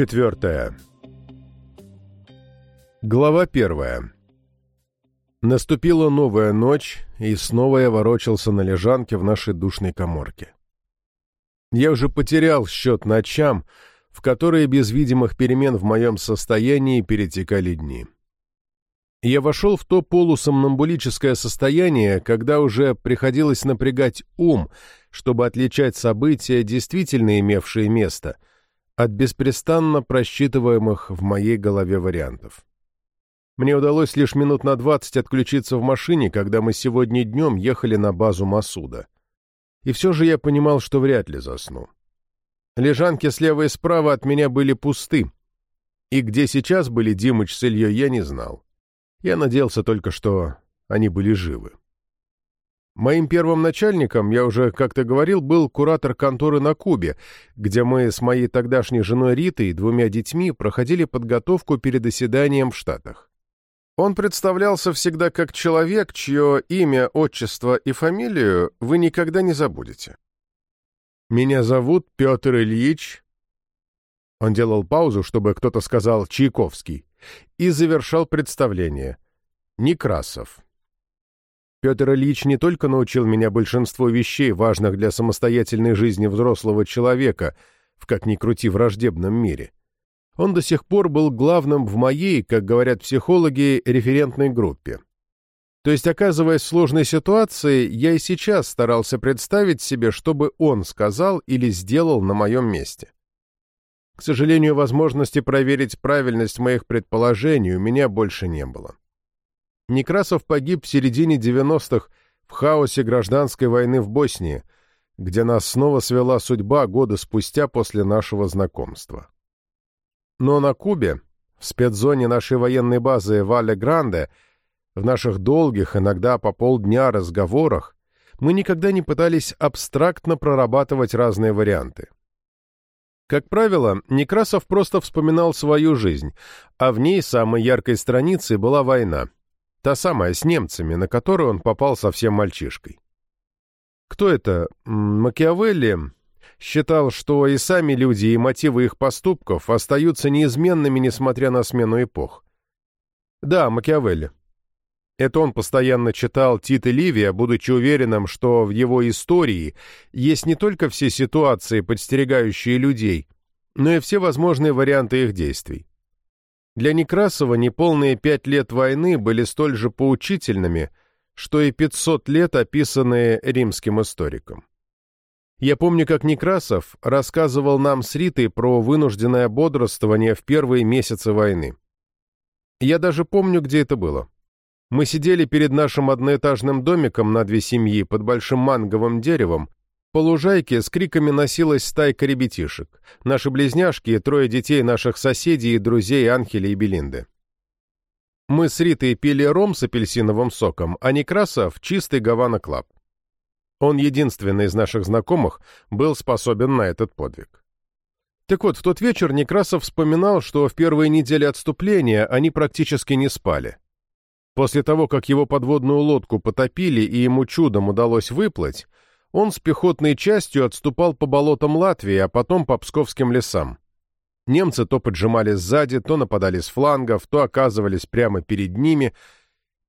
Четвертое. Глава первая. Наступила новая ночь, и снова я ворочался на лежанке в нашей душной коморке. Я уже потерял счет ночам, в которые без видимых перемен в моем состоянии перетекали дни. Я вошел в то полусомнамбулическое состояние, когда уже приходилось напрягать ум, чтобы отличать события, действительно имевшие место — от беспрестанно просчитываемых в моей голове вариантов. Мне удалось лишь минут на двадцать отключиться в машине, когда мы сегодня днем ехали на базу Масуда. И все же я понимал, что вряд ли засну. Лежанки слева и справа от меня были пусты, и где сейчас были Димыч с Ильей, я не знал. Я надеялся только, что они были живы. Моим первым начальником, я уже как-то говорил, был куратор конторы на Кубе, где мы с моей тогдашней женой Ритой и двумя детьми проходили подготовку перед оседанием в Штатах. Он представлялся всегда как человек, чье имя, отчество и фамилию вы никогда не забудете. «Меня зовут Петр Ильич...» Он делал паузу, чтобы кто-то сказал «Чайковский», и завершал представление. «Некрасов». Петр Ильич не только научил меня большинству вещей, важных для самостоятельной жизни взрослого человека, в как ни крути враждебном мире. Он до сих пор был главным в моей, как говорят психологи, референтной группе. То есть, оказываясь в сложной ситуации, я и сейчас старался представить себе, что бы он сказал или сделал на моем месте. К сожалению, возможности проверить правильность моих предположений у меня больше не было. Некрасов погиб в середине 90-х в хаосе гражданской войны в Боснии, где нас снова свела судьба года спустя после нашего знакомства. Но на Кубе, в спецзоне нашей военной базы Вале-Гранде, в наших долгих, иногда по полдня разговорах, мы никогда не пытались абстрактно прорабатывать разные варианты. Как правило, Некрасов просто вспоминал свою жизнь, а в ней самой яркой страницей была война — Та самая, с немцами, на которую он попал совсем мальчишкой. Кто это? Макиавелли считал, что и сами люди, и мотивы их поступков остаются неизменными, несмотря на смену эпох. Да, Макиавелли. Это он постоянно читал Тит и Ливия, будучи уверенным, что в его истории есть не только все ситуации, подстерегающие людей, но и все возможные варианты их действий. Для Некрасова неполные пять лет войны были столь же поучительными, что и 500 лет, описанные римским историком. Я помню, как Некрасов рассказывал нам с Ритой про вынужденное бодрствование в первые месяцы войны. Я даже помню, где это было. Мы сидели перед нашим одноэтажным домиком на две семьи под большим манговым деревом по лужайке с криками носилась стайка ребятишек. Наши близняшки и трое детей наших соседей и друзей Анхеля и Белинды. Мы с Ритой пили ром с апельсиновым соком, а Некрасов — чистый Гавана Клаб. Он единственный из наших знакомых был способен на этот подвиг. Так вот, в тот вечер Некрасов вспоминал, что в первые недели отступления они практически не спали. После того, как его подводную лодку потопили и ему чудом удалось выплыть, он с пехотной частью отступал по болотам Латвии, а потом по Псковским лесам. Немцы то поджимали сзади, то нападали с флангов, то оказывались прямо перед ними,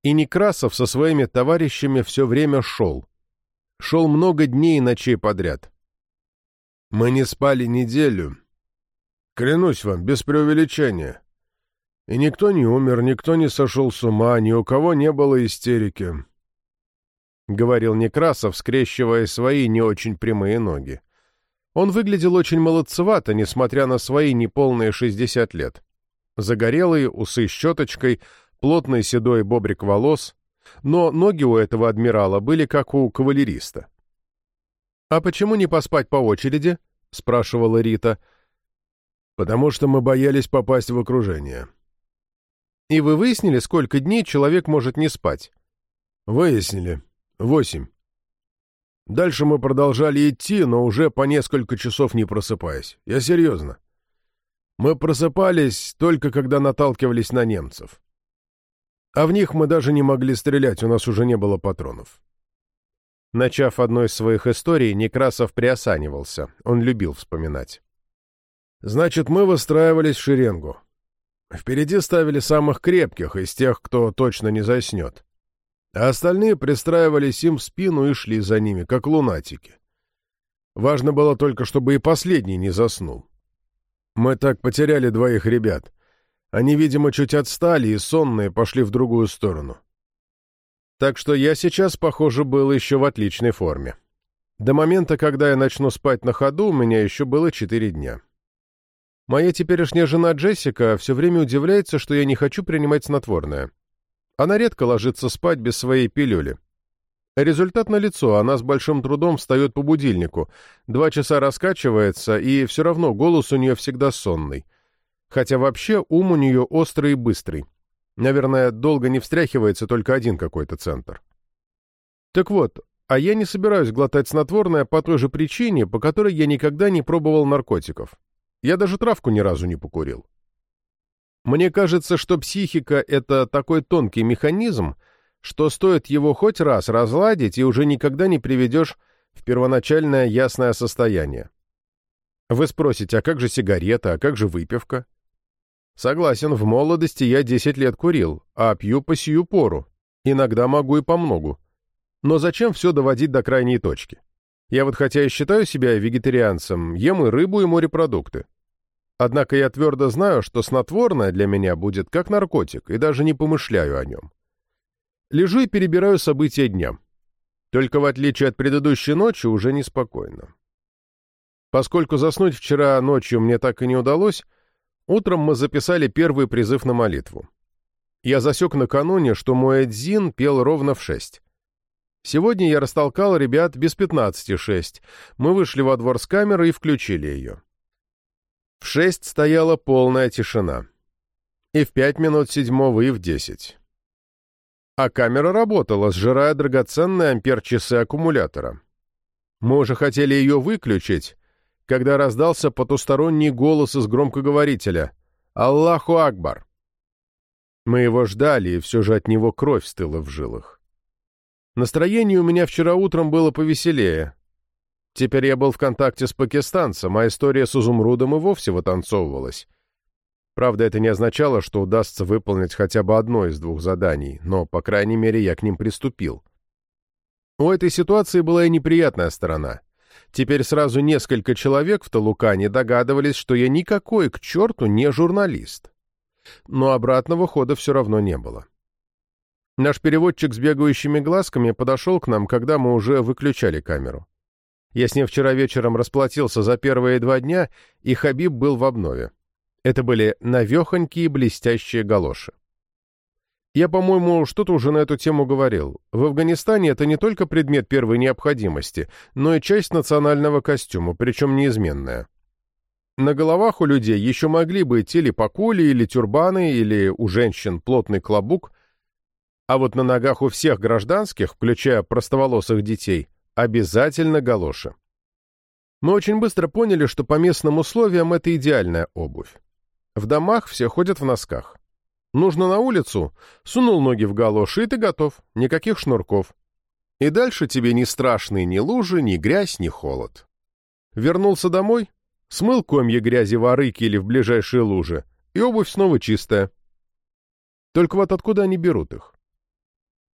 и Некрасов со своими товарищами все время шел. Шел много дней и ночей подряд. Мы не спали неделю. Клянусь вам, без преувеличения. И никто не умер, никто не сошел с ума, ни у кого не было истерики. — говорил Некрасов, скрещивая свои не очень прямые ноги. Он выглядел очень молодцевато, несмотря на свои неполные шестьдесят лет. Загорелые, усы щеточкой, плотный седой бобрик волос, но ноги у этого адмирала были как у кавалериста. «А почему не поспать по очереди?» — спрашивала Рита. «Потому что мы боялись попасть в окружение». «И вы выяснили, сколько дней человек может не спать?» «Выяснили», Восемь. Дальше мы продолжали идти, но уже по несколько часов не просыпаясь. Я серьезно. Мы просыпались только когда наталкивались на немцев. А в них мы даже не могли стрелять, у нас уже не было патронов. Начав одной из своих историй, Некрасов приосанивался, он любил вспоминать. Значит, мы выстраивались в шеренгу. Впереди ставили самых крепких из тех, кто точно не заснет. А остальные пристраивались им в спину и шли за ними, как лунатики. Важно было только, чтобы и последний не заснул. Мы так потеряли двоих ребят. Они, видимо, чуть отстали и сонные пошли в другую сторону. Так что я сейчас, похоже, был еще в отличной форме. До момента, когда я начну спать на ходу, у меня еще было четыре дня. Моя теперешняя жена Джессика все время удивляется, что я не хочу принимать снотворное. Она редко ложится спать без своей пилюли. Результат налицо, она с большим трудом встает по будильнику, два часа раскачивается, и все равно голос у нее всегда сонный. Хотя вообще ум у нее острый и быстрый. Наверное, долго не встряхивается только один какой-то центр. Так вот, а я не собираюсь глотать снотворное по той же причине, по которой я никогда не пробовал наркотиков. Я даже травку ни разу не покурил. Мне кажется, что психика — это такой тонкий механизм, что стоит его хоть раз разладить, и уже никогда не приведешь в первоначальное ясное состояние. Вы спросите, а как же сигарета, а как же выпивка? Согласен, в молодости я 10 лет курил, а пью по сию пору. Иногда могу и по многу. Но зачем все доводить до крайней точки? Я вот хотя и считаю себя вегетарианцем, ем и рыбу, и морепродукты. Однако я твердо знаю, что снотворное для меня будет как наркотик, и даже не помышляю о нем. Лежу и перебираю события дня. Только в отличие от предыдущей ночи уже неспокойно. Поскольку заснуть вчера ночью мне так и не удалось, утром мы записали первый призыв на молитву. Я засек накануне, что мой Эдзин пел ровно в шесть. Сегодня я растолкал ребят без пятнадцати шесть. Мы вышли во двор с камеры и включили ее. В шесть стояла полная тишина. И в пять минут седьмого, и в десять а камера работала, сжирая драгоценные ампер-часы аккумулятора. Мы уже хотели ее выключить, когда раздался потусторонний голос из громкоговорителя «Аллаху Акбар!». Мы его ждали, и все же от него кровь стыла в жилах. Настроение у меня вчера утром было повеселее. Теперь я был в контакте с пакистанцем, а история с изумрудом и вовсе вытанцовывалась. Правда, это не означало, что удастся выполнить хотя бы одно из двух заданий, но, по крайней мере, я к ним приступил. У этой ситуации была и неприятная сторона. Теперь сразу несколько человек в Талукане догадывались, что я никакой к черту не журналист. Но обратного хода все равно не было. Наш переводчик с бегающими глазками подошел к нам, когда мы уже выключали камеру. Я с ним вчера вечером расплатился за первые два дня, и Хабиб был в обнове. Это были навехонькие блестящие галоши. Я, по-моему, что-то уже на эту тему говорил. В Афганистане это не только предмет первой необходимости, но и часть национального костюма, причем неизменная. На головах у людей еще могли быть или покули, или тюрбаны, или у женщин плотный клобук, а вот на ногах у всех гражданских, включая простоволосых детей, обязательно галоши. Мы очень быстро поняли, что по местным условиям это идеальная обувь. В домах все ходят в носках. Нужно на улицу, сунул ноги в галоши, и ты готов, никаких шнурков. И дальше тебе не страшны ни лужи, ни грязь, ни холод. Вернулся домой, смыл комья грязи в арыке или в ближайшие лужи, и обувь снова чистая. Только вот откуда они берут их?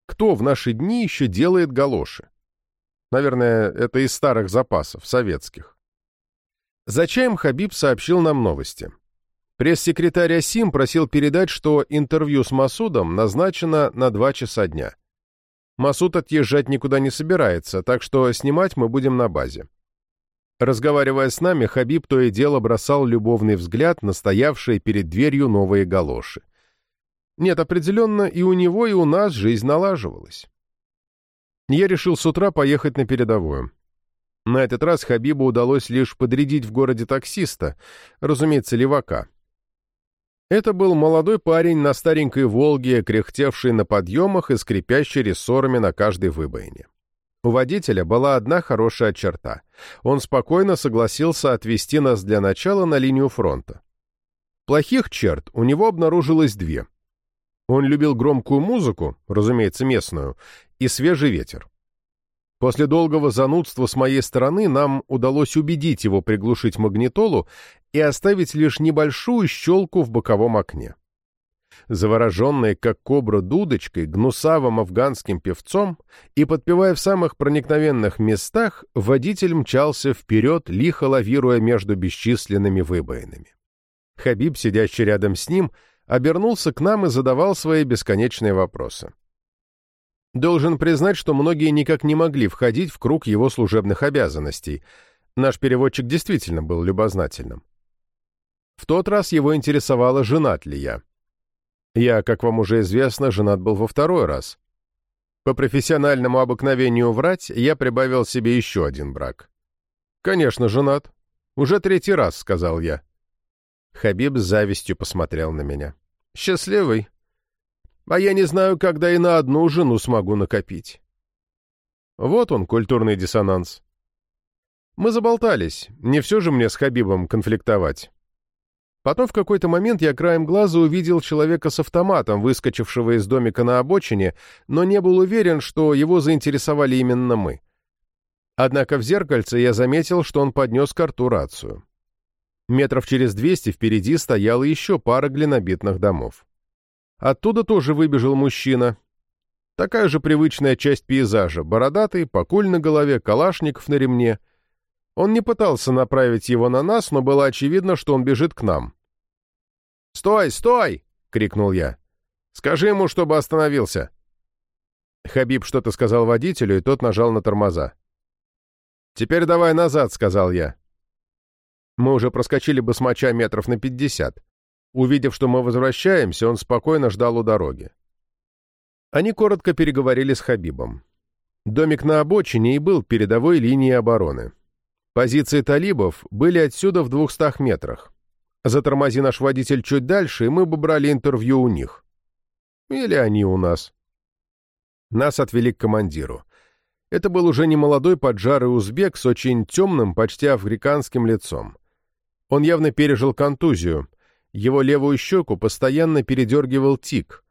Кто в наши дни еще делает галоши? Наверное, это из старых запасов, советских. За чаем Хабиб сообщил нам новости. Пресс-секретарь Асим просил передать, что интервью с Масудом назначено на два часа дня. Масуд отъезжать никуда не собирается, так что снимать мы будем на базе. Разговаривая с нами, Хабиб то и дело бросал любовный взгляд на стоявшие перед дверью новые галоши. Нет, определенно и у него, и у нас жизнь налаживалась. Я решил с утра поехать на передовую. На этот раз Хабибу удалось лишь подрядить в городе таксиста, разумеется, левака. Это был молодой парень на старенькой «Волге», кряхтевший на подъемах и скрипящий рессорами на каждой выбоине. У водителя была одна хорошая черта. Он спокойно согласился отвезти нас для начала на линию фронта. Плохих черт у него обнаружилось две. Он любил громкую музыку, разумеется, местную, и свежий ветер. После долгого занудства с моей стороны нам удалось убедить его приглушить магнитолу, и оставить лишь небольшую щелку в боковом окне. Завороженный, как кобра дудочкой, гнусавым афганским певцом и подпевая в самых проникновенных местах, водитель мчался вперед, лихо лавируя между бесчисленными выбоинами. Хабиб, сидящий рядом с ним, обернулся к нам и задавал свои бесконечные вопросы. Должен признать, что многие никак не могли входить в круг его служебных обязанностей. Наш переводчик действительно был любознательным. В тот раз его интересовало, женат ли я. Я, как вам уже известно, женат был во второй раз. По профессиональному обыкновению врать я прибавил себе еще один брак. «Конечно, женат. Уже третий раз», — сказал я. Хабиб с завистью посмотрел на меня. «Счастливый. А я не знаю, когда и на одну жену смогу накопить». Вот он, культурный диссонанс. Мы заболтались, не все же мне с Хабибом конфликтовать. Потом в какой-то момент я краем глаза увидел человека с автоматом, выскочившего из домика на обочине, но не был уверен, что его заинтересовали именно мы. Однако в зеркальце я заметил, что он поднес к рту рацию. Метров через двести впереди стояла еще пара глинобитных домов. Оттуда тоже выбежал мужчина. Такая же привычная часть пейзажа, бородатый, покуль на голове, калашников на ремне. Он не пытался направить его на нас, но было очевидно, что он бежит к нам. «Стой, стой!» — крикнул я. «Скажи ему, чтобы остановился!» Хабиб что-то сказал водителю, и тот нажал на тормоза. «Теперь давай назад», — сказал я. Мы уже проскочили басмача метров на пятьдесят. Увидев, что мы возвращаемся, он спокойно ждал у дороги. Они коротко переговорили с Хабибом. Домик на обочине и был передовой линией обороны. Позиции талибов были отсюда в двухстах метрах. Затормози наш водитель чуть дальше, и мы бы брали интервью у них. Или они у нас. Нас отвели к командиру. Это был уже не молодой поджарый узбек с очень темным, почти африканским лицом. Он явно пережил контузию. Его левую щеку постоянно передергивал тик,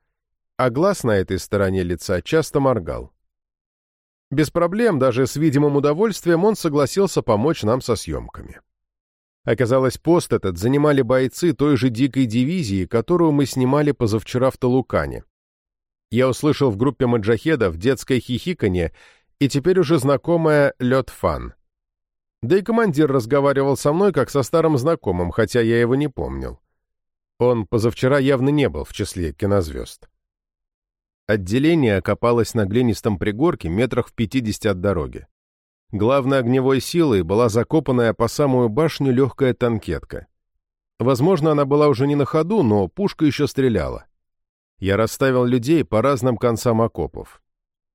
а глаз на этой стороне лица часто моргал. Без проблем, даже с видимым удовольствием, он согласился помочь нам со съемками. Оказалось, пост этот занимали бойцы той же дикой дивизии, которую мы снимали позавчера в Талукане. Я услышал в группе маджахедов детское хихиканье и теперь уже знакомое «лед-фан». Да и командир разговаривал со мной как со старым знакомым, хотя я его не помнил. Он позавчера явно не был в числе кинозвезд. Отделение окопалось на глинистом пригорке метрах в пятидесяти от дороги. Главной огневой силой была закопанная по самую башню легкая танкетка. Возможно, она была уже не на ходу, но пушка еще стреляла. Я расставил людей по разным концам окопов.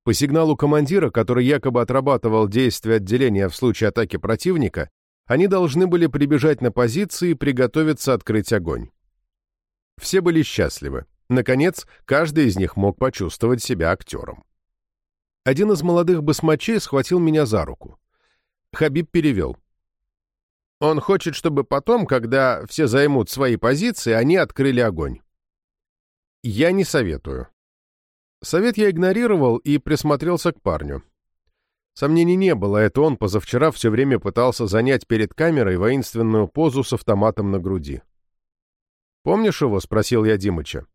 По сигналу командира, который якобы отрабатывал действия отделения в случае атаки противника, они должны были прибежать на позиции и приготовиться открыть огонь. Все были счастливы. Наконец, каждый из них мог почувствовать себя актером. Один из молодых басмачей схватил меня за руку. Хабиб перевел. Он хочет, чтобы потом, когда все займут свои позиции, они открыли огонь. Я не советую. Совет я игнорировал и присмотрелся к парню. Сомнений не было, это он позавчера все время пытался занять перед камерой воинственную позу с автоматом на груди. «Помнишь его?» — спросил я Димыча.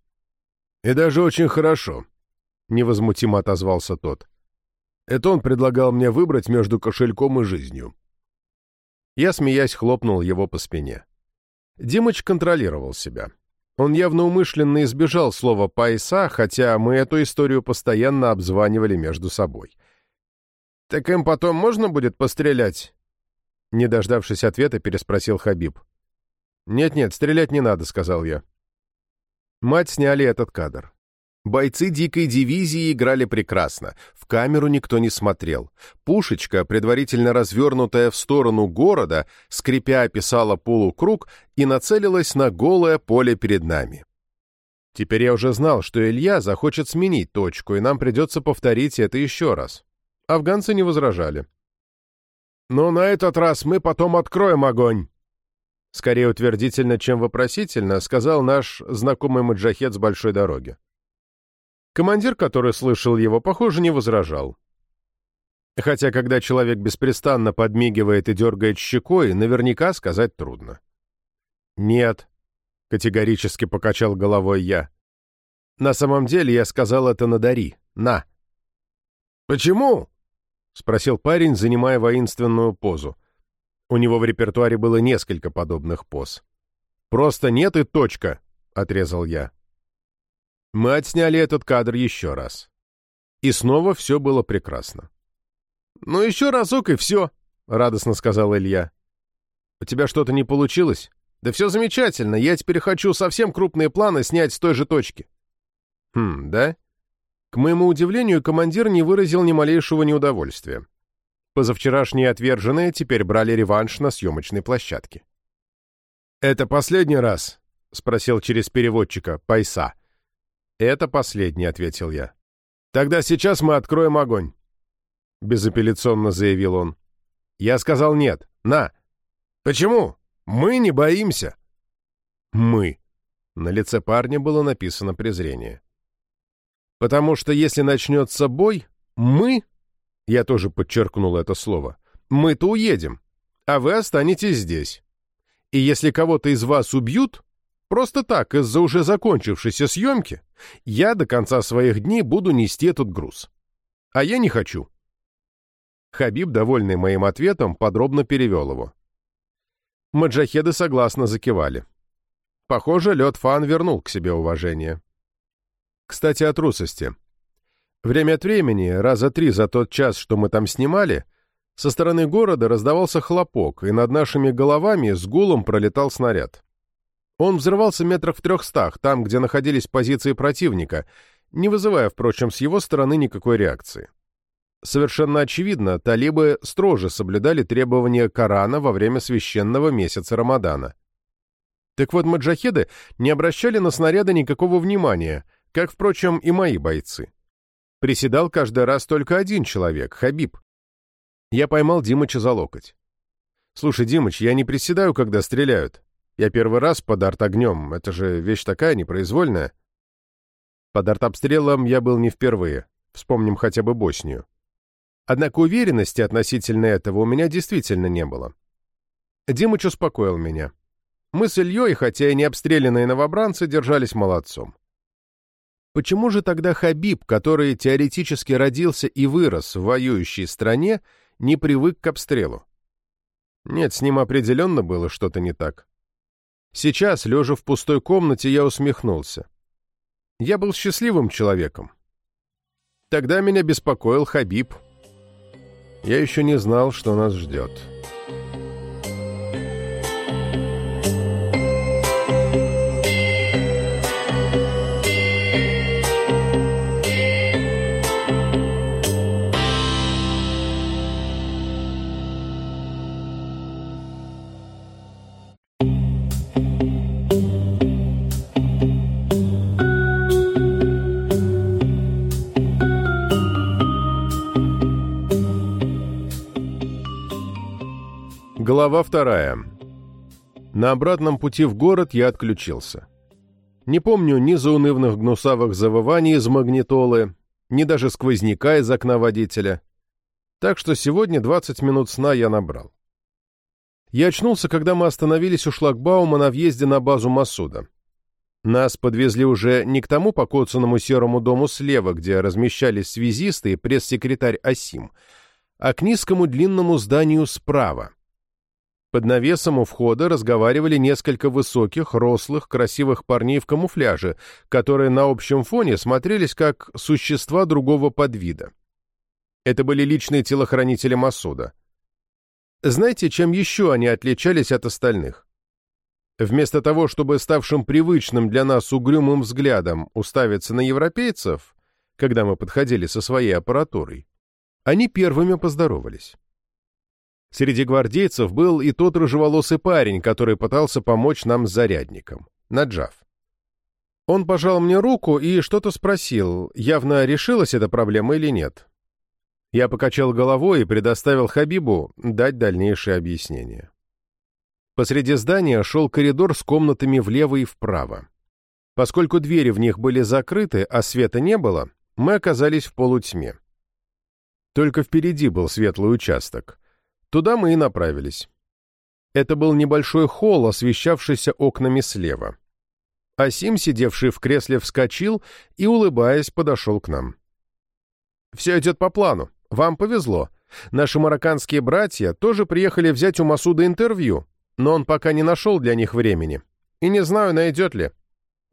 «И даже очень хорошо», — невозмутимо отозвался тот. Это он предлагал мне выбрать между кошельком и жизнью. Я, смеясь, хлопнул его по спине. Димыч контролировал себя. Он явно умышленно избежал слова «пайса», хотя мы эту историю постоянно обзванивали между собой. «Так им потом можно будет пострелять?» Не дождавшись ответа, переспросил Хабиб. «Нет-нет, стрелять не надо», — сказал я. Мать сняли этот кадр. Бойцы дикой дивизии играли прекрасно. В камеру никто не смотрел. Пушечка, предварительно развернутая в сторону города, скрипя описала полукруг и нацелилась на голое поле перед нами. Теперь я уже знал, что Илья захочет сменить точку, и нам придется повторить это еще раз. Афганцы не возражали. «Но на этот раз мы потом откроем огонь!» Скорее утвердительно, чем вопросительно, сказал наш знакомый маджахет с большой дороги. Командир, который слышал его, похоже, не возражал. Хотя, когда человек беспрестанно подмигивает и дергает щекой, наверняка сказать трудно. «Нет», — категорически покачал головой я. «На самом деле я сказал это на Дари. На». «Почему?» — спросил парень, занимая воинственную позу. У него в репертуаре было несколько подобных поз. «Просто нет и точка», — отрезал я. Мы отсняли этот кадр еще раз. И снова все было прекрасно. «Ну еще разок и все», — радостно сказал Илья. «У тебя что-то не получилось?» «Да все замечательно, я теперь хочу совсем крупные планы снять с той же точки». «Хм, да?» К моему удивлению, командир не выразил ни малейшего неудовольствия. Позавчерашние отверженные теперь брали реванш на съемочной площадке. «Это последний раз?» — спросил через переводчика Пайса. «Это последний», — ответил я. «Тогда сейчас мы откроем огонь», — безапелляционно заявил он. Я сказал нет. На. Почему? Мы не боимся. Мы. На лице парня было написано презрение. Потому что если начнется бой, мы, я тоже подчеркнул это слово, мы-то уедем, а вы останетесь здесь. И если кого-то из вас убьют, просто так, из-за уже закончившейся съемки, я до конца своих дней буду нести этот груз. А я не хочу. Хабиб, довольный моим ответом, подробно перевел его. Маджахеды согласно закивали. Похоже, лед Фан вернул к себе уважение. Кстати, о трусости. Время от времени, раза три за тот час, что мы там снимали, со стороны города раздавался хлопок, и над нашими головами с гулом пролетал снаряд. Он взрывался метрах в трехстах, там, где находились позиции противника, не вызывая, впрочем, с его стороны никакой реакции. Совершенно очевидно, талибы строже соблюдали требования Корана во время священного месяца Рамадана. Так вот, маджахеды не обращали на снаряды никакого внимания, как, впрочем, и мои бойцы. Приседал каждый раз только один человек, Хабиб. Я поймал Димыча за локоть. «Слушай, Димыч, я не приседаю, когда стреляют. Я первый раз под арт-огнем, это же вещь такая непроизвольная». Под артобстрелом я был не впервые. Вспомним хотя бы Боснию. Однако уверенности относительно этого у меня действительно не было. Димыч успокоил меня. Мы с Ильей, хотя и не обстрелянные новобранцы, держались молодцом. Почему же тогда Хабиб, который теоретически родился и вырос в воюющей стране, не привык к обстрелу? Нет, с ним определенно было что-то не так. Сейчас, лежа в пустой комнате, я усмехнулся. Я был счастливым человеком. Тогда меня беспокоил Хабиб, я еще не знал, что нас ждет. Глава вторая. На обратном пути в город я отключился. Не помню ни заунывных гнусавых завываний из магнитолы, ни даже сквозняка из окна водителя. Так что сегодня 20 минут сна я набрал. Я очнулся, когда мы остановились у шлагбаума на въезде на базу Масуда. Нас подвезли уже не к тому покоцанному серому дому слева, где размещались связисты и пресс-секретарь Асим, а к низкому длинному зданию справа, под навесом у входа разговаривали несколько высоких, рослых, красивых парней в камуфляже, которые на общем фоне смотрелись как существа другого подвида. Это были личные телохранители Масуда. Знаете, чем еще они отличались от остальных? Вместо того, чтобы ставшим привычным для нас угрюмым взглядом уставиться на европейцев, когда мы подходили со своей аппаратурой, они первыми поздоровались. Среди гвардейцев был и тот рыжеволосый парень, который пытался помочь нам с зарядником. Наджав. Он пожал мне руку и что-то спросил, явно решилась эта проблема или нет. Я покачал головой и предоставил Хабибу дать дальнейшее объяснение. Посреди здания шел коридор с комнатами влево и вправо. Поскольку двери в них были закрыты, а света не было, мы оказались в полутьме. Только впереди был светлый участок — Туда мы и направились. Это был небольшой холл, освещавшийся окнами слева. Асим, сидевший в кресле, вскочил и, улыбаясь, подошел к нам. «Все идет по плану. Вам повезло. Наши марокканские братья тоже приехали взять у Масуда интервью, но он пока не нашел для них времени. И не знаю, найдет ли.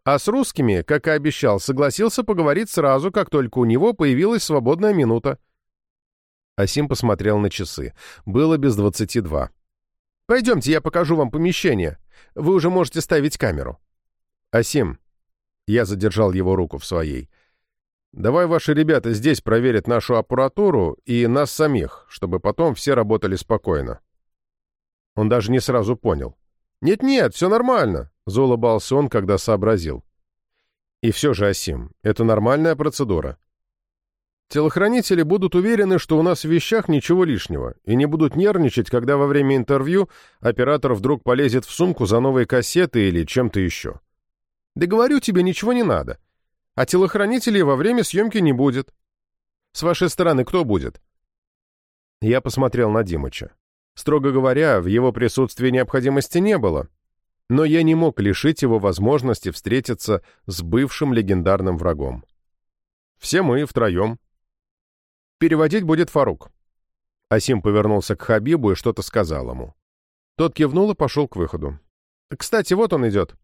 А с русскими, как и обещал, согласился поговорить сразу, как только у него появилась свободная минута. Асим посмотрел на часы. Было без двадцати два. «Пойдемте, я покажу вам помещение. Вы уже можете ставить камеру». «Асим», — я задержал его руку в своей, — «давай ваши ребята здесь проверят нашу аппаратуру и нас самих, чтобы потом все работали спокойно». Он даже не сразу понял. «Нет-нет, все нормально», — заулыбался он, когда сообразил. «И все же, Асим, это нормальная процедура. Телохранители будут уверены, что у нас в вещах ничего лишнего, и не будут нервничать, когда во время интервью оператор вдруг полезет в сумку за новые кассеты или чем-то еще. Да говорю тебе, ничего не надо. А телохранителей во время съемки не будет. С вашей стороны кто будет? Я посмотрел на Димыча. Строго говоря, в его присутствии необходимости не было. Но я не мог лишить его возможности встретиться с бывшим легендарным врагом. Все мы втроем. Переводить будет Фарук. Асим повернулся к Хабибу и что-то сказал ему. Тот кивнул и пошел к выходу. «Кстати, вот он идет».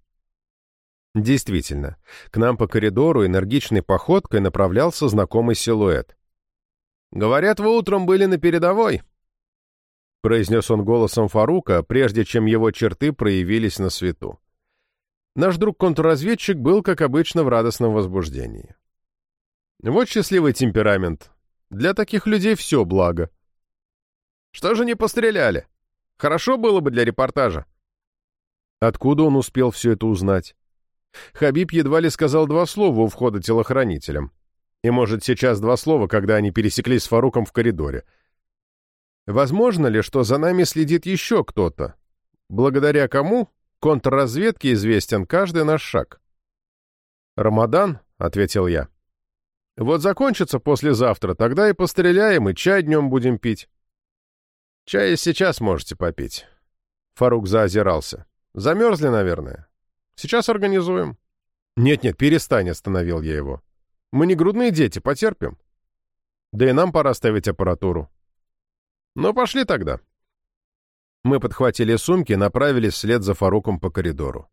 Действительно, к нам по коридору энергичной походкой направлялся знакомый силуэт. «Говорят, вы утром были на передовой», — произнес он голосом Фарука, прежде чем его черты проявились на свету. Наш друг-контрразведчик был, как обычно, в радостном возбуждении. Вот счастливый темперамент. Для таких людей все благо. Что же не постреляли? Хорошо было бы для репортажа. Откуда он успел все это узнать? Хабиб едва ли сказал два слова у входа телохранителям. И, может, сейчас два слова, когда они пересеклись с Фаруком в коридоре. Возможно ли, что за нами следит еще кто-то? Благодаря кому контрразведке известен каждый наш шаг? «Рамадан», — ответил я. «Вот закончится послезавтра, тогда и постреляем, и чай днем будем пить». «Чай сейчас можете попить». Фарук заозирался. «Замерзли, наверное. Сейчас организуем». «Нет-нет, перестань», — остановил я его. «Мы не грудные дети, потерпим. Да и нам пора ставить аппаратуру». «Ну, пошли тогда». Мы подхватили сумки и направились вслед за Фаруком по коридору.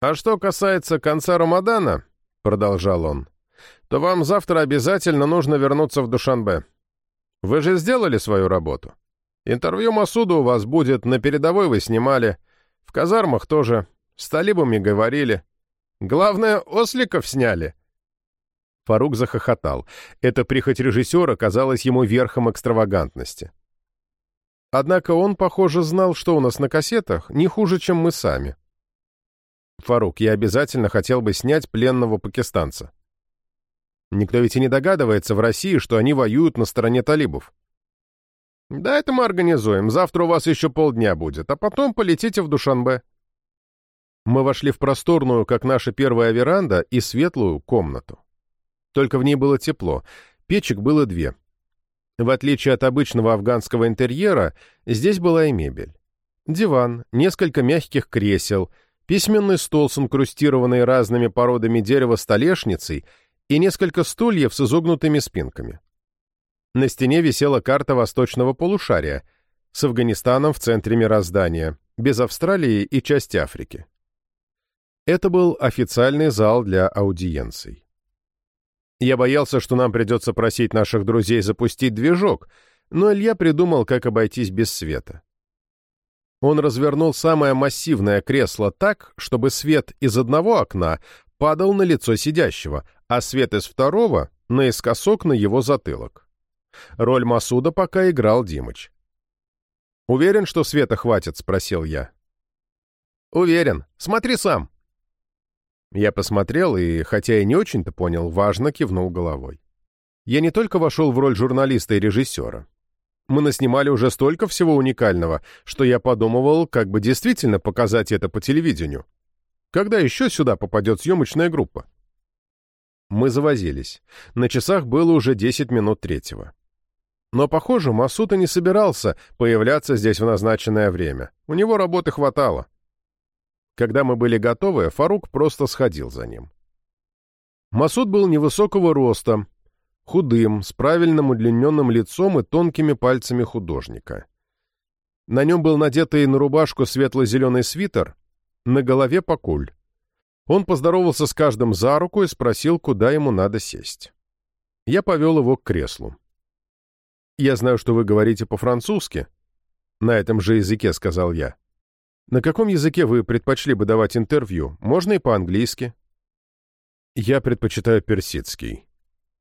«А что касается конца Рамадана», — продолжал он, — «то вам завтра обязательно нужно вернуться в Душанбе. Вы же сделали свою работу. Интервью Масуду у вас будет, на передовой вы снимали, в казармах тоже. С талибами говорили. Главное, осликов сняли. Фарук захохотал. Эта прихоть режиссера казалась ему верхом экстравагантности. Однако он, похоже, знал, что у нас на кассетах, не хуже, чем мы сами. «Фарук, я обязательно хотел бы снять пленного пакистанца. Никто ведь и не догадывается в России, что они воюют на стороне талибов». «Да, это мы организуем. Завтра у вас еще полдня будет, а потом полетите в Душанбе». Мы вошли в просторную, как наша первая веранда, и светлую комнату. Только в ней было тепло. Печек было две. В отличие от обычного афганского интерьера, здесь была и мебель. Диван, несколько мягких кресел, письменный стол с инкрустированной разными породами дерева столешницей и несколько стульев с изогнутыми спинками. На стене висела карта восточного полушария с Афганистаном в центре мироздания, без Австралии и части Африки. Это был официальный зал для аудиенций. Я боялся, что нам придется просить наших друзей запустить движок, но Илья придумал, как обойтись без света. Он развернул самое массивное кресло так, чтобы свет из одного окна падал на лицо сидящего, а свет из второго — наискосок на его затылок. Роль Масуда пока играл Димыч. «Уверен, что света хватит?» — спросил я. «Уверен. Смотри сам». Я посмотрел и, хотя и не очень-то понял, важно кивнул головой. Я не только вошел в роль журналиста и режиссера. Мы наснимали уже столько всего уникального, что я подумывал, как бы действительно показать это по телевидению. Когда еще сюда попадет съемочная группа? Мы завозились. На часах было уже 10 минут третьего. Но, похоже, Масуд и не собирался появляться здесь в назначенное время. У него работы хватало. Когда мы были готовы, Фарук просто сходил за ним. Масуд был невысокого роста, худым, с правильным удлиненным лицом и тонкими пальцами художника. На нем был надетый на рубашку светло-зеленый свитер, на голове покуль. Он поздоровался с каждым за руку и спросил, куда ему надо сесть. Я повел его к креслу. «Я знаю, что вы говорите по-французски». «На этом же языке», — сказал я. «На каком языке вы предпочли бы давать интервью? Можно и по-английски». «Я предпочитаю персидский».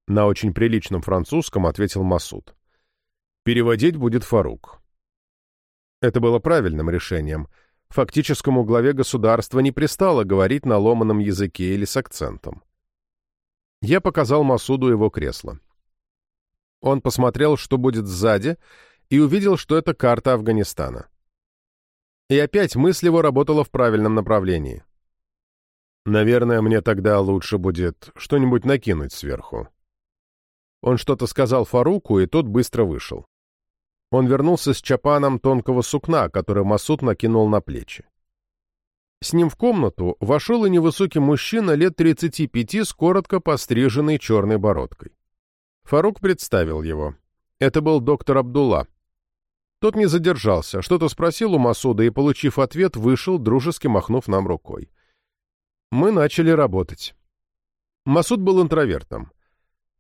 На очень приличном французском ответил Масуд. «Переводить будет Фарук». Это было правильным решением. Фактическому главе государства не пристало говорить на ломаном языке или с акцентом. Я показал Масуду его кресло. Он посмотрел, что будет сзади, и увидел, что это карта Афганистана. И опять мысль его работала в правильном направлении. «Наверное, мне тогда лучше будет что-нибудь накинуть сверху». Он что-то сказал Фаруку, и тот быстро вышел. Он вернулся с чапаном тонкого сукна, который Масуд накинул на плечи. С ним в комнату вошел и невысокий мужчина лет 35 с коротко постриженной черной бородкой. Фарук представил его. Это был доктор Абдулла. Тот не задержался, что-то спросил у Масуда и, получив ответ, вышел, дружески махнув нам рукой. Мы начали работать. Масуд был интровертом.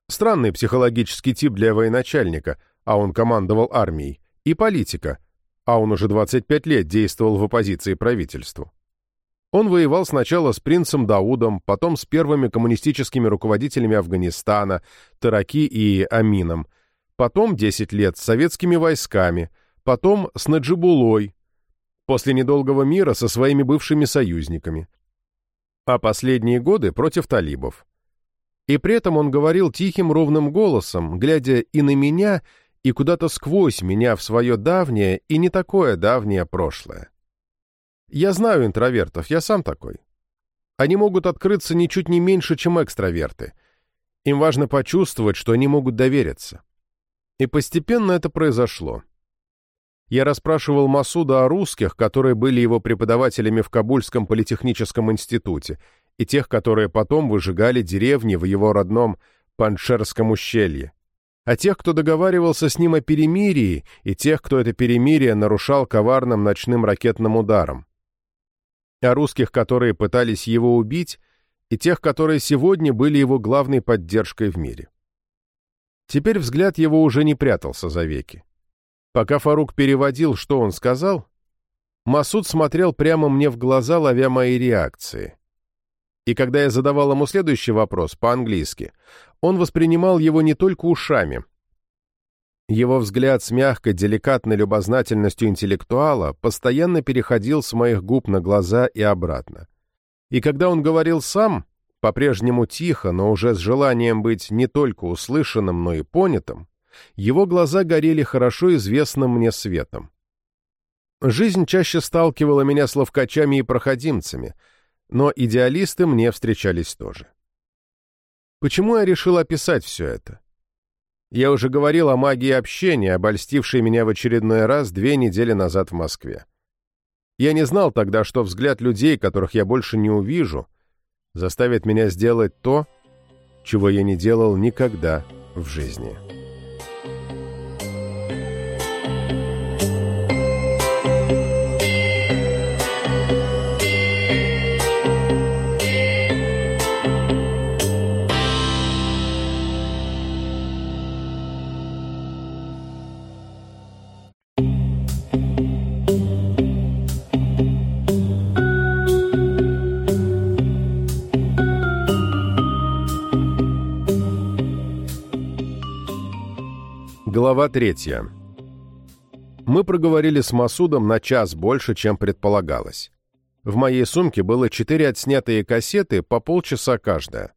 Странный психологический тип для военачальника, а он командовал армией, и политика, а он уже 25 лет действовал в оппозиции правительству. Он воевал сначала с принцем Даудом, потом с первыми коммунистическими руководителями Афганистана, Тараки и Амином, потом 10 лет с советскими войсками, потом с Наджибулой, после недолгого мира со своими бывшими союзниками, а последние годы против талибов. И при этом он говорил тихим ровным голосом, глядя и на меня, и куда-то сквозь меня в свое давнее и не такое давнее прошлое. Я знаю интровертов, я сам такой. Они могут открыться ничуть не меньше, чем экстраверты. Им важно почувствовать, что они могут довериться. И постепенно это произошло. Я расспрашивал Масуда о русских, которые были его преподавателями в Кабульском политехническом институте, и тех, которые потом выжигали деревни в его родном Паншерском ущелье, о тех, кто договаривался с ним о перемирии, и тех, кто это перемирие нарушал коварным ночным ракетным ударом о русских, которые пытались его убить, и тех, которые сегодня были его главной поддержкой в мире. Теперь взгляд его уже не прятался за веки. Пока Фарук переводил, что он сказал, Масуд смотрел прямо мне в глаза, ловя мои реакции. И когда я задавал ему следующий вопрос по-английски, он воспринимал его не только ушами, его взгляд с мягкой, деликатной любознательностью интеллектуала постоянно переходил с моих губ на глаза и обратно. И когда он говорил сам, по-прежнему тихо, но уже с желанием быть не только услышанным, но и понятым, его глаза горели хорошо известным мне светом. Жизнь чаще сталкивала меня с ловкачами и проходимцами, но идеалисты мне встречались тоже. Почему я решил описать все это? Я уже говорил о магии общения, обольстившей меня в очередной раз две недели назад в Москве. Я не знал тогда, что взгляд людей, которых я больше не увижу, заставит меня сделать то, чего я не делал никогда в жизни. Глава третья. Мы проговорили с Масудом на час больше, чем предполагалось. В моей сумке было четыре отснятые кассеты по полчаса каждая.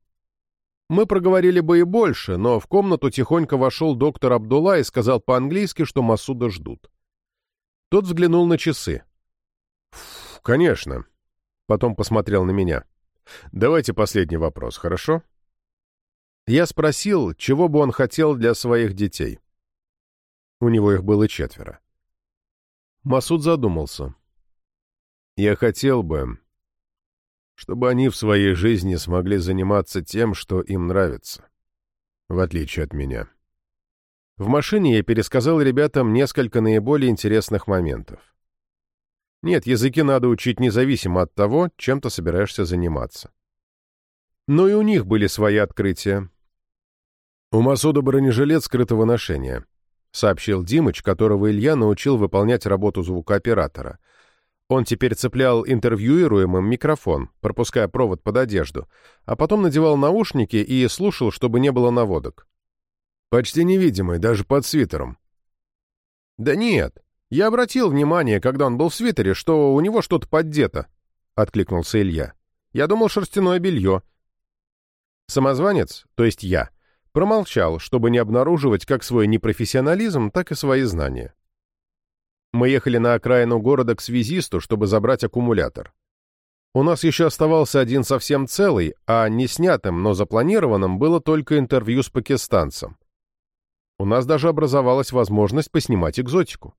Мы проговорили бы и больше, но в комнату тихонько вошел доктор Абдулла и сказал по-английски, что Масуда ждут. Тот взглянул на часы. «Конечно». Потом посмотрел на меня. «Давайте последний вопрос, хорошо?» Я спросил, чего бы он хотел для своих детей. У него их было четверо. Масуд задумался. «Я хотел бы, чтобы они в своей жизни смогли заниматься тем, что им нравится, в отличие от меня». В машине я пересказал ребятам несколько наиболее интересных моментов. Нет, языки надо учить независимо от того, чем ты собираешься заниматься. Но и у них были свои открытия. У Масуда бронежилет скрытого ношения — сообщил Димыч, которого Илья научил выполнять работу звукооператора. Он теперь цеплял интервьюируемым микрофон, пропуская провод под одежду, а потом надевал наушники и слушал, чтобы не было наводок. «Почти невидимый, даже под свитером». «Да нет, я обратил внимание, когда он был в свитере, что у него что-то поддето», — откликнулся Илья. «Я думал, шерстяное белье». Самозванец, то есть я, Промолчал, чтобы не обнаруживать как свой непрофессионализм, так и свои знания. Мы ехали на окраину города к связисту, чтобы забрать аккумулятор. У нас еще оставался один совсем целый, а не снятым, но запланированным было только интервью с пакистанцем. У нас даже образовалась возможность поснимать экзотику.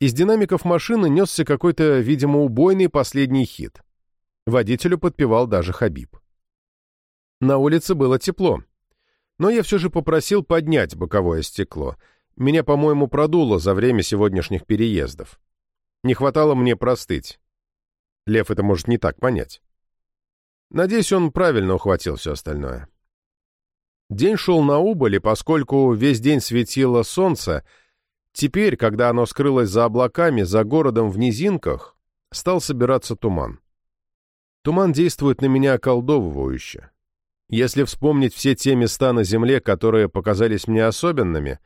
Из динамиков машины несся какой-то, видимо, убойный последний хит. Водителю подпевал даже Хабиб. На улице было тепло, но я все же попросил поднять боковое стекло. Меня, по-моему, продуло за время сегодняшних переездов. Не хватало мне простыть. Лев это может не так понять. Надеюсь, он правильно ухватил все остальное. День шел на убыль, и поскольку весь день светило солнце, теперь, когда оно скрылось за облаками, за городом в низинках, стал собираться туман. Туман действует на меня околдовывающе. Если вспомнить все те места на Земле, которые показались мне особенными,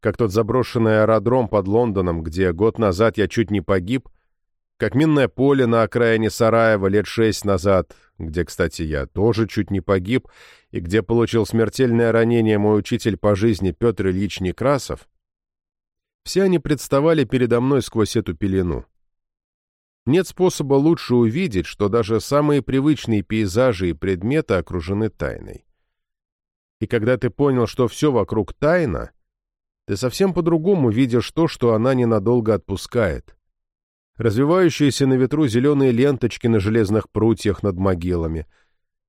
как тот заброшенный аэродром под Лондоном, где год назад я чуть не погиб, как минное поле на окраине Сараева лет шесть назад, где, кстати, я тоже чуть не погиб, и где получил смертельное ранение мой учитель по жизни Петр Ильич Некрасов, все они представали передо мной сквозь эту пелену. Нет способа лучше увидеть, что даже самые привычные пейзажи и предметы окружены тайной. И когда ты понял, что все вокруг тайна, ты совсем по-другому видишь то, что она ненадолго отпускает. Развивающиеся на ветру зеленые ленточки на железных прутьях над могилами,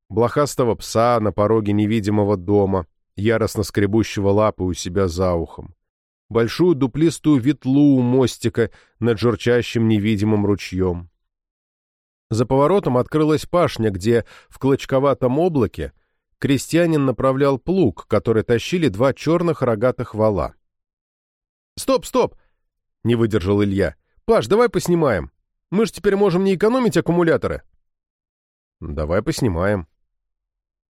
блохастого пса на пороге невидимого дома, яростно скребущего лапы у себя за ухом большую дуплистую ветлу у мостика над журчащим невидимым ручьем. За поворотом открылась пашня, где в клочковатом облаке крестьянин направлял плуг, который тащили два черных рогатых вала. «Стоп, стоп!» — не выдержал Илья. «Паш, давай поснимаем. Мы же теперь можем не экономить аккумуляторы». «Давай поснимаем».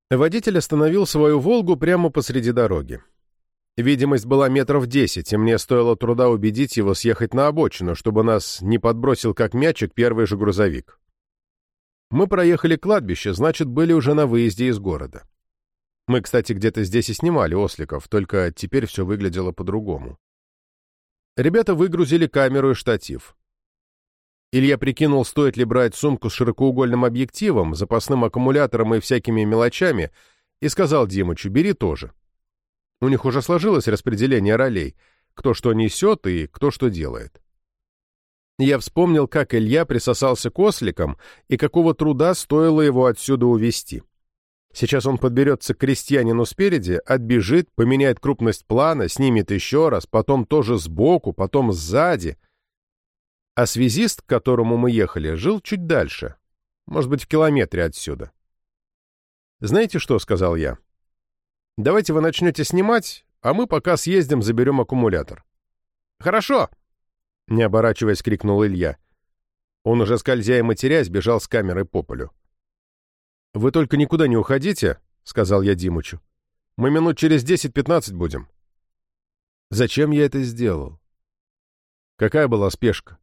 Водитель остановил свою «Волгу» прямо посреди дороги. Видимость была метров десять, и мне стоило труда убедить его съехать на обочину, чтобы нас не подбросил как мячик первый же грузовик. Мы проехали кладбище, значит, были уже на выезде из города. Мы, кстати, где-то здесь и снимали осликов, только теперь все выглядело по-другому. Ребята выгрузили камеру и штатив. Илья прикинул, стоит ли брать сумку с широкоугольным объективом, запасным аккумулятором и всякими мелочами, и сказал Димычу, бери тоже. У них уже сложилось распределение ролей, кто что несет и кто что делает. Я вспомнил, как Илья присосался к осликам и какого труда стоило его отсюда увести. Сейчас он подберется к крестьянину спереди, отбежит, поменяет крупность плана, снимет еще раз, потом тоже сбоку, потом сзади. А связист, к которому мы ехали, жил чуть дальше, может быть, в километре отсюда. «Знаете что?» — сказал я. Давайте вы начнете снимать, а мы пока съездим заберем аккумулятор». «Хорошо!» — не оборачиваясь, крикнул Илья. Он уже, скользя и матерясь, бежал с камерой по полю. «Вы только никуда не уходите», — сказал я Димычу. «Мы минут через десять-пятнадцать будем». Зачем я это сделал? Какая была спешка?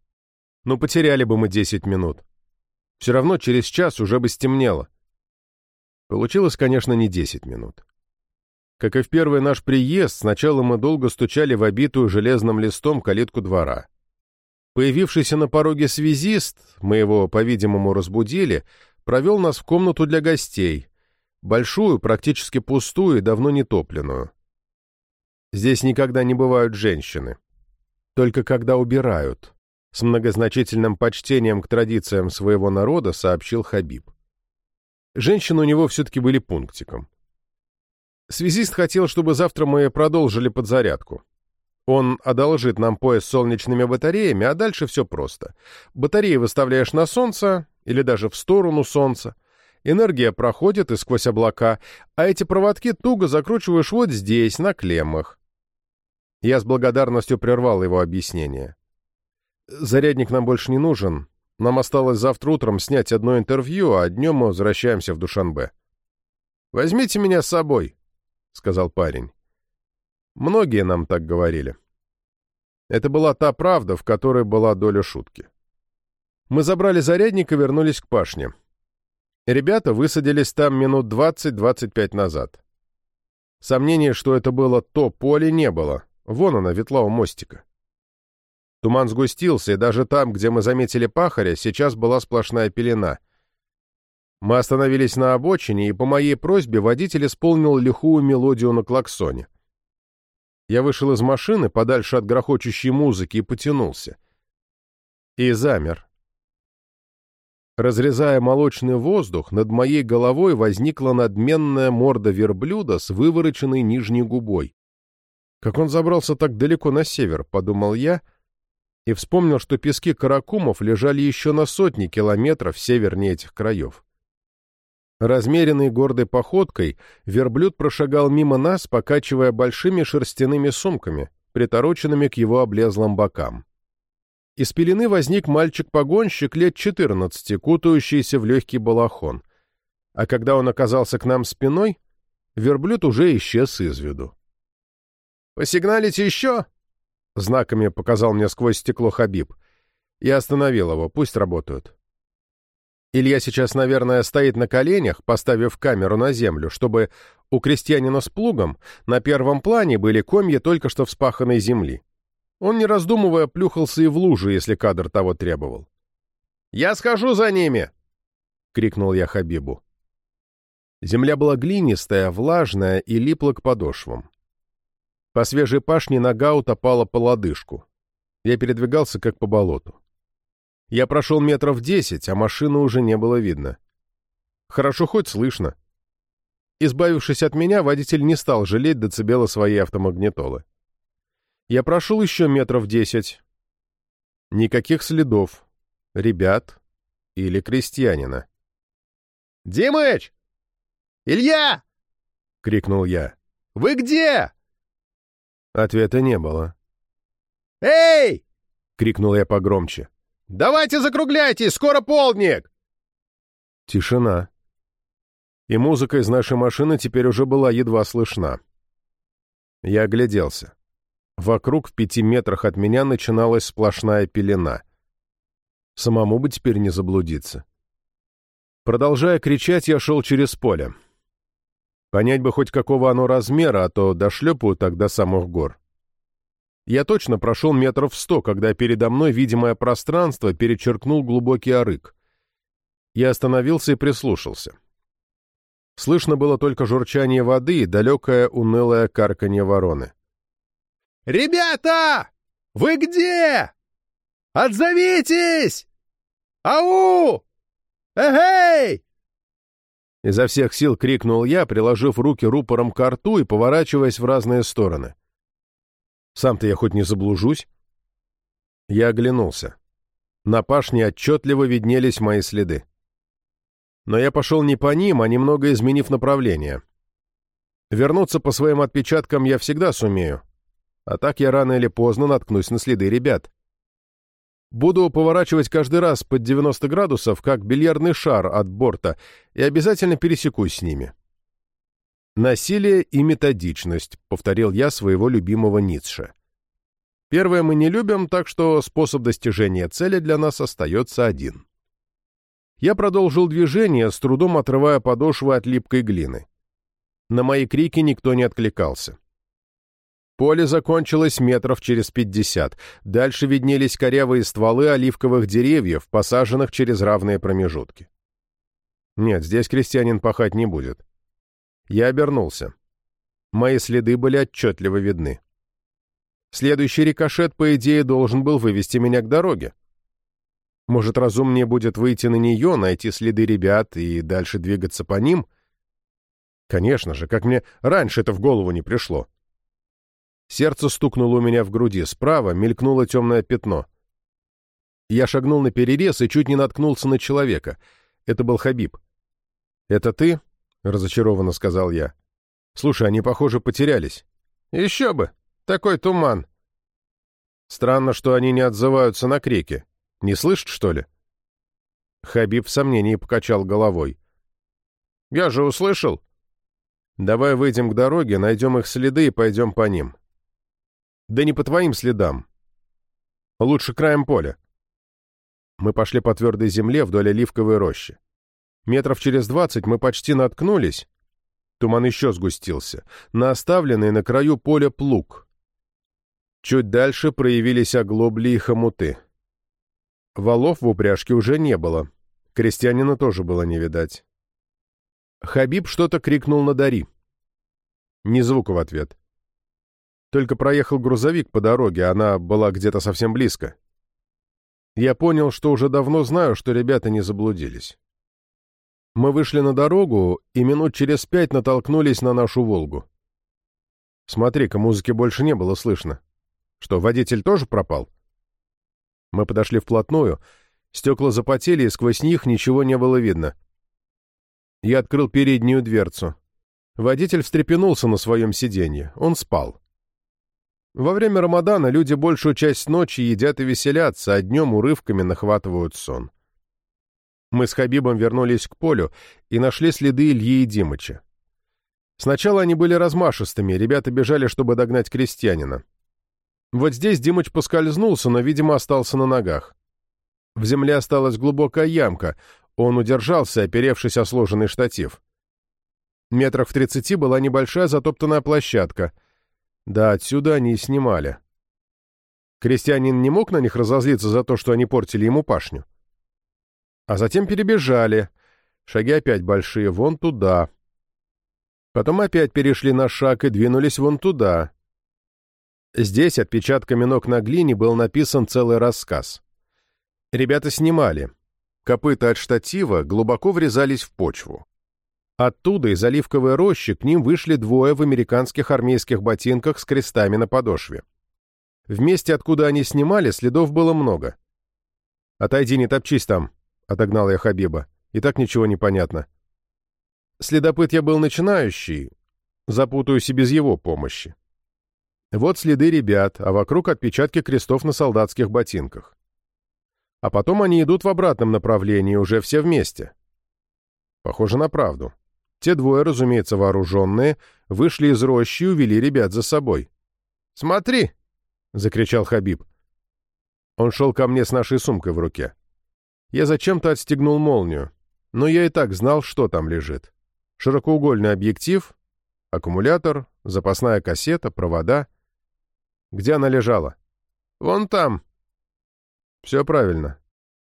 Ну, потеряли бы мы десять минут. Все равно через час уже бы стемнело. Получилось, конечно, не десять минут. Как и в первый наш приезд, сначала мы долго стучали в обитую железным листом калитку двора. Появившийся на пороге связист, мы его, по-видимому, разбудили, провел нас в комнату для гостей, большую, практически пустую и давно не топленную. Здесь никогда не бывают женщины. Только когда убирают. С многозначительным почтением к традициям своего народа сообщил Хабиб. Женщины у него все-таки были пунктиком. Связист хотел, чтобы завтра мы продолжили подзарядку. Он одолжит нам пояс с солнечными батареями, а дальше все просто. Батареи выставляешь на солнце или даже в сторону солнца. Энергия проходит и сквозь облака, а эти проводки туго закручиваешь вот здесь, на клеммах. Я с благодарностью прервал его объяснение. Зарядник нам больше не нужен. Нам осталось завтра утром снять одно интервью, а днем мы возвращаемся в Душанбе. «Возьмите меня с собой», — сказал парень. Многие нам так говорили. Это была та правда, в которой была доля шутки. Мы забрали зарядник и вернулись к пашне. Ребята высадились там минут 20-25 назад. Сомнений, что это было то поле, не было. Вон она, ветла у мостика. Туман сгустился, и даже там, где мы заметили пахаря, сейчас была сплошная пелена. Мы остановились на обочине, и по моей просьбе водитель исполнил лихую мелодию на клаксоне. Я вышел из машины, подальше от грохочущей музыки, и потянулся. И замер. Разрезая молочный воздух, над моей головой возникла надменная морда верблюда с вывороченной нижней губой. «Как он забрался так далеко на север?» — подумал я, и вспомнил, что пески Каракумов лежали еще на сотни километров севернее этих краев. Размеренной гордой походкой верблюд прошагал мимо нас, покачивая большими шерстяными сумками, притороченными к его облезлым бокам. Из пелены возник мальчик-погонщик лет четырнадцати, кутающийся в легкий балахон. А когда он оказался к нам спиной, верблюд уже исчез из виду. «Посигналите еще?» — знаками показал мне сквозь стекло Хабиб. Я остановил его, пусть работают. Илья сейчас, наверное, стоит на коленях, поставив камеру на землю, чтобы у крестьянина с плугом на первом плане были комья только что вспаханной земли. Он, не раздумывая, плюхался и в лужу, если кадр того требовал. «Я схожу за ними!» — крикнул я Хабибу. Земля была глинистая, влажная и липла к подошвам. По свежей пашне нога утопала по лодыжку. Я передвигался, как по болоту. Я прошел метров десять, а машины уже не было видно. Хорошо хоть слышно. Избавившись от меня, водитель не стал жалеть децибела своей автомагнитолы. Я прошел еще метров десять. Никаких следов. Ребят или крестьянина. «Димыч! Илья!» — крикнул я. «Вы где?» Ответа не было. «Эй!» — крикнул я погромче. «Давайте закругляйтесь! Скоро полдник!» Тишина. И музыка из нашей машины теперь уже была едва слышна. Я огляделся. Вокруг в пяти метрах от меня начиналась сплошная пелена. Самому бы теперь не заблудиться. Продолжая кричать, я шел через поле. Понять бы хоть какого оно размера, а то дошлепаю тогда самых гор. Я точно прошел метров сто, когда передо мной видимое пространство перечеркнул глубокий арык. Я остановился и прислушался. Слышно было только журчание воды и далекое унылое карканье вороны. «Ребята! Вы где? Отзовитесь! Ау! Эгей!» Изо всех сил крикнул я, приложив руки рупором к рту и поворачиваясь в разные стороны. Сам-то я хоть не заблужусь. Я оглянулся. На пашне отчетливо виднелись мои следы. Но я пошел не по ним, а немного изменив направление. Вернуться по своим отпечаткам я всегда сумею. А так я рано или поздно наткнусь на следы ребят. Буду поворачивать каждый раз под 90 градусов, как бильярдный шар от борта, и обязательно пересекусь с ними. «Насилие и методичность», — повторил я своего любимого Ницше. Первое мы не любим, так что способ достижения цели для нас остается один. Я продолжил движение, с трудом отрывая подошвы от липкой глины. На мои крики никто не откликался. Поле закончилось метров через пятьдесят. Дальше виднелись корявые стволы оливковых деревьев, посаженных через равные промежутки. Нет, здесь крестьянин пахать не будет. Я обернулся. Мои следы были отчетливо видны. Следующий рикошет, по идее, должен был вывести меня к дороге. Может, разумнее будет выйти на нее, найти следы ребят и дальше двигаться по ним? Конечно же, как мне раньше это в голову не пришло. Сердце стукнуло у меня в груди, справа мелькнуло темное пятно. Я шагнул на перерез и чуть не наткнулся на человека. Это был Хабиб. «Это ты?» — разочарованно сказал я. «Слушай, они, похоже, потерялись». «Еще бы! Такой туман!» «Странно, что они не отзываются на крики. Не слышат, что ли?» Хабиб в сомнении покачал головой. «Я же услышал!» «Давай выйдем к дороге, найдем их следы и пойдем по ним. Да не по твоим следам. Лучше краем поля. Мы пошли по твердой земле вдоль оливковой рощи. Метров через двадцать мы почти наткнулись, туман еще сгустился, на оставленный на краю поля плуг. Чуть дальше проявились оглобли и хомуты. Валов в упряжке уже не было. Крестьянина тоже было не видать. Хабиб что-то крикнул на Дари. Ни звука в ответ. Только проехал грузовик по дороге, она была где-то совсем близко. Я понял, что уже давно знаю, что ребята не заблудились. Мы вышли на дорогу и минут через пять натолкнулись на нашу «Волгу». Смотри-ка, музыки больше не было слышно. Что, водитель тоже пропал? Мы подошли вплотную, стекла запотели, и сквозь них ничего не было видно. Я открыл переднюю дверцу. Водитель встрепенулся на своем сиденье. Он спал. Во время Рамадана люди большую часть ночи едят и веселятся, а днем урывками нахватывают сон. Мы с Хабибом вернулись к полю и нашли следы Ильи и Димыча. Сначала они были размашистыми, ребята бежали, чтобы догнать крестьянина. Вот здесь Димыч поскользнулся, но, видимо, остался на ногах. В земле осталась глубокая ямка, он удержался, оперевшись о сложенный штатив. Метрах в тридцати была небольшая затоптанная площадка — да, отсюда они и снимали. Крестьянин не мог на них разозлиться за то, что они портили ему пашню. А затем перебежали. Шаги опять большие, вон туда. Потом опять перешли на шаг и двинулись вон туда. Здесь отпечатками ног на глине был написан целый рассказ. Ребята снимали. Копыта от штатива глубоко врезались в почву. Оттуда, из оливковой рощи, к ним вышли двое в американских армейских ботинках с крестами на подошве. В месте, откуда они снимали, следов было много. «Отойди, не топчись там», — отогнал я Хабиба. «И так ничего не понятно». Следопыт я был начинающий, запутаюсь и без его помощи. Вот следы ребят, а вокруг отпечатки крестов на солдатских ботинках. А потом они идут в обратном направлении, уже все вместе. Похоже на правду. Те двое, разумеется, вооруженные, вышли из рощи и увели ребят за собой. «Смотри!» — закричал Хабиб. Он шел ко мне с нашей сумкой в руке. Я зачем-то отстегнул молнию, но я и так знал, что там лежит. Широкоугольный объектив, аккумулятор, запасная кассета, провода. Где она лежала? «Вон там». «Все правильно.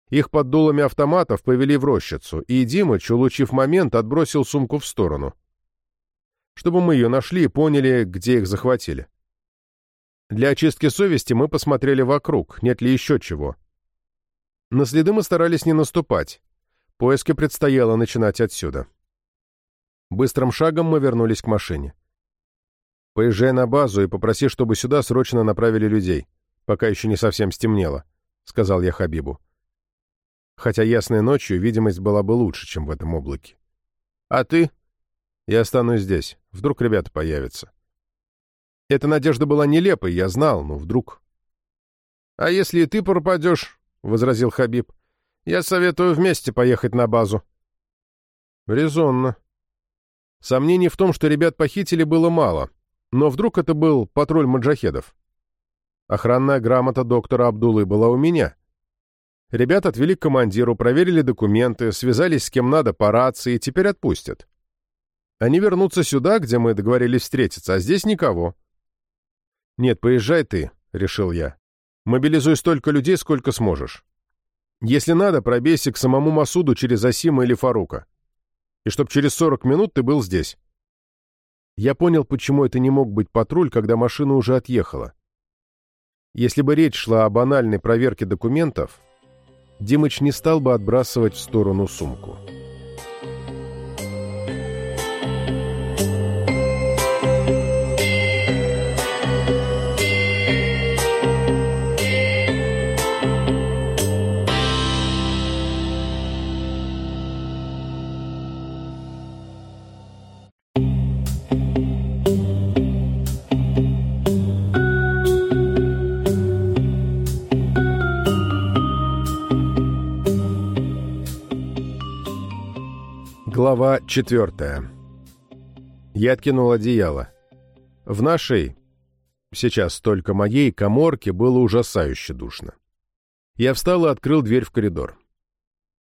Их под дулами автоматов повели в рощицу, и Димыч, улучив момент, отбросил сумку в сторону. Чтобы мы ее нашли и поняли, где их захватили. Для очистки совести мы посмотрели вокруг, нет ли еще чего. На следы мы старались не наступать. Поиски предстояло начинать отсюда. Быстрым шагом мы вернулись к машине. «Поезжай на базу и попроси, чтобы сюда срочно направили людей, пока еще не совсем стемнело», — сказал я Хабибу хотя ясной ночью видимость была бы лучше, чем в этом облаке. «А ты?» «Я останусь здесь. Вдруг ребята появятся». Эта надежда была нелепой, я знал, но вдруг... «А если и ты пропадешь?» — возразил Хабиб. «Я советую вместе поехать на базу». «Резонно». Сомнений в том, что ребят похитили, было мало, но вдруг это был патруль маджахедов. Охранная грамота доктора Абдулы была у меня — Ребят отвели к командиру, проверили документы, связались с кем надо по рации и теперь отпустят. Они вернутся сюда, где мы договорились встретиться, а здесь никого. «Нет, поезжай ты», — решил я. «Мобилизуй столько людей, сколько сможешь. Если надо, пробейся к самому Масуду через Асима или Фарука. И чтоб через 40 минут ты был здесь». Я понял, почему это не мог быть патруль, когда машина уже отъехала. Если бы речь шла о банальной проверке документов, Димыч не стал бы отбрасывать в сторону сумку. Глава четвертая. Я откинул одеяло. В нашей, сейчас только моей, коморке было ужасающе душно. Я встал и открыл дверь в коридор.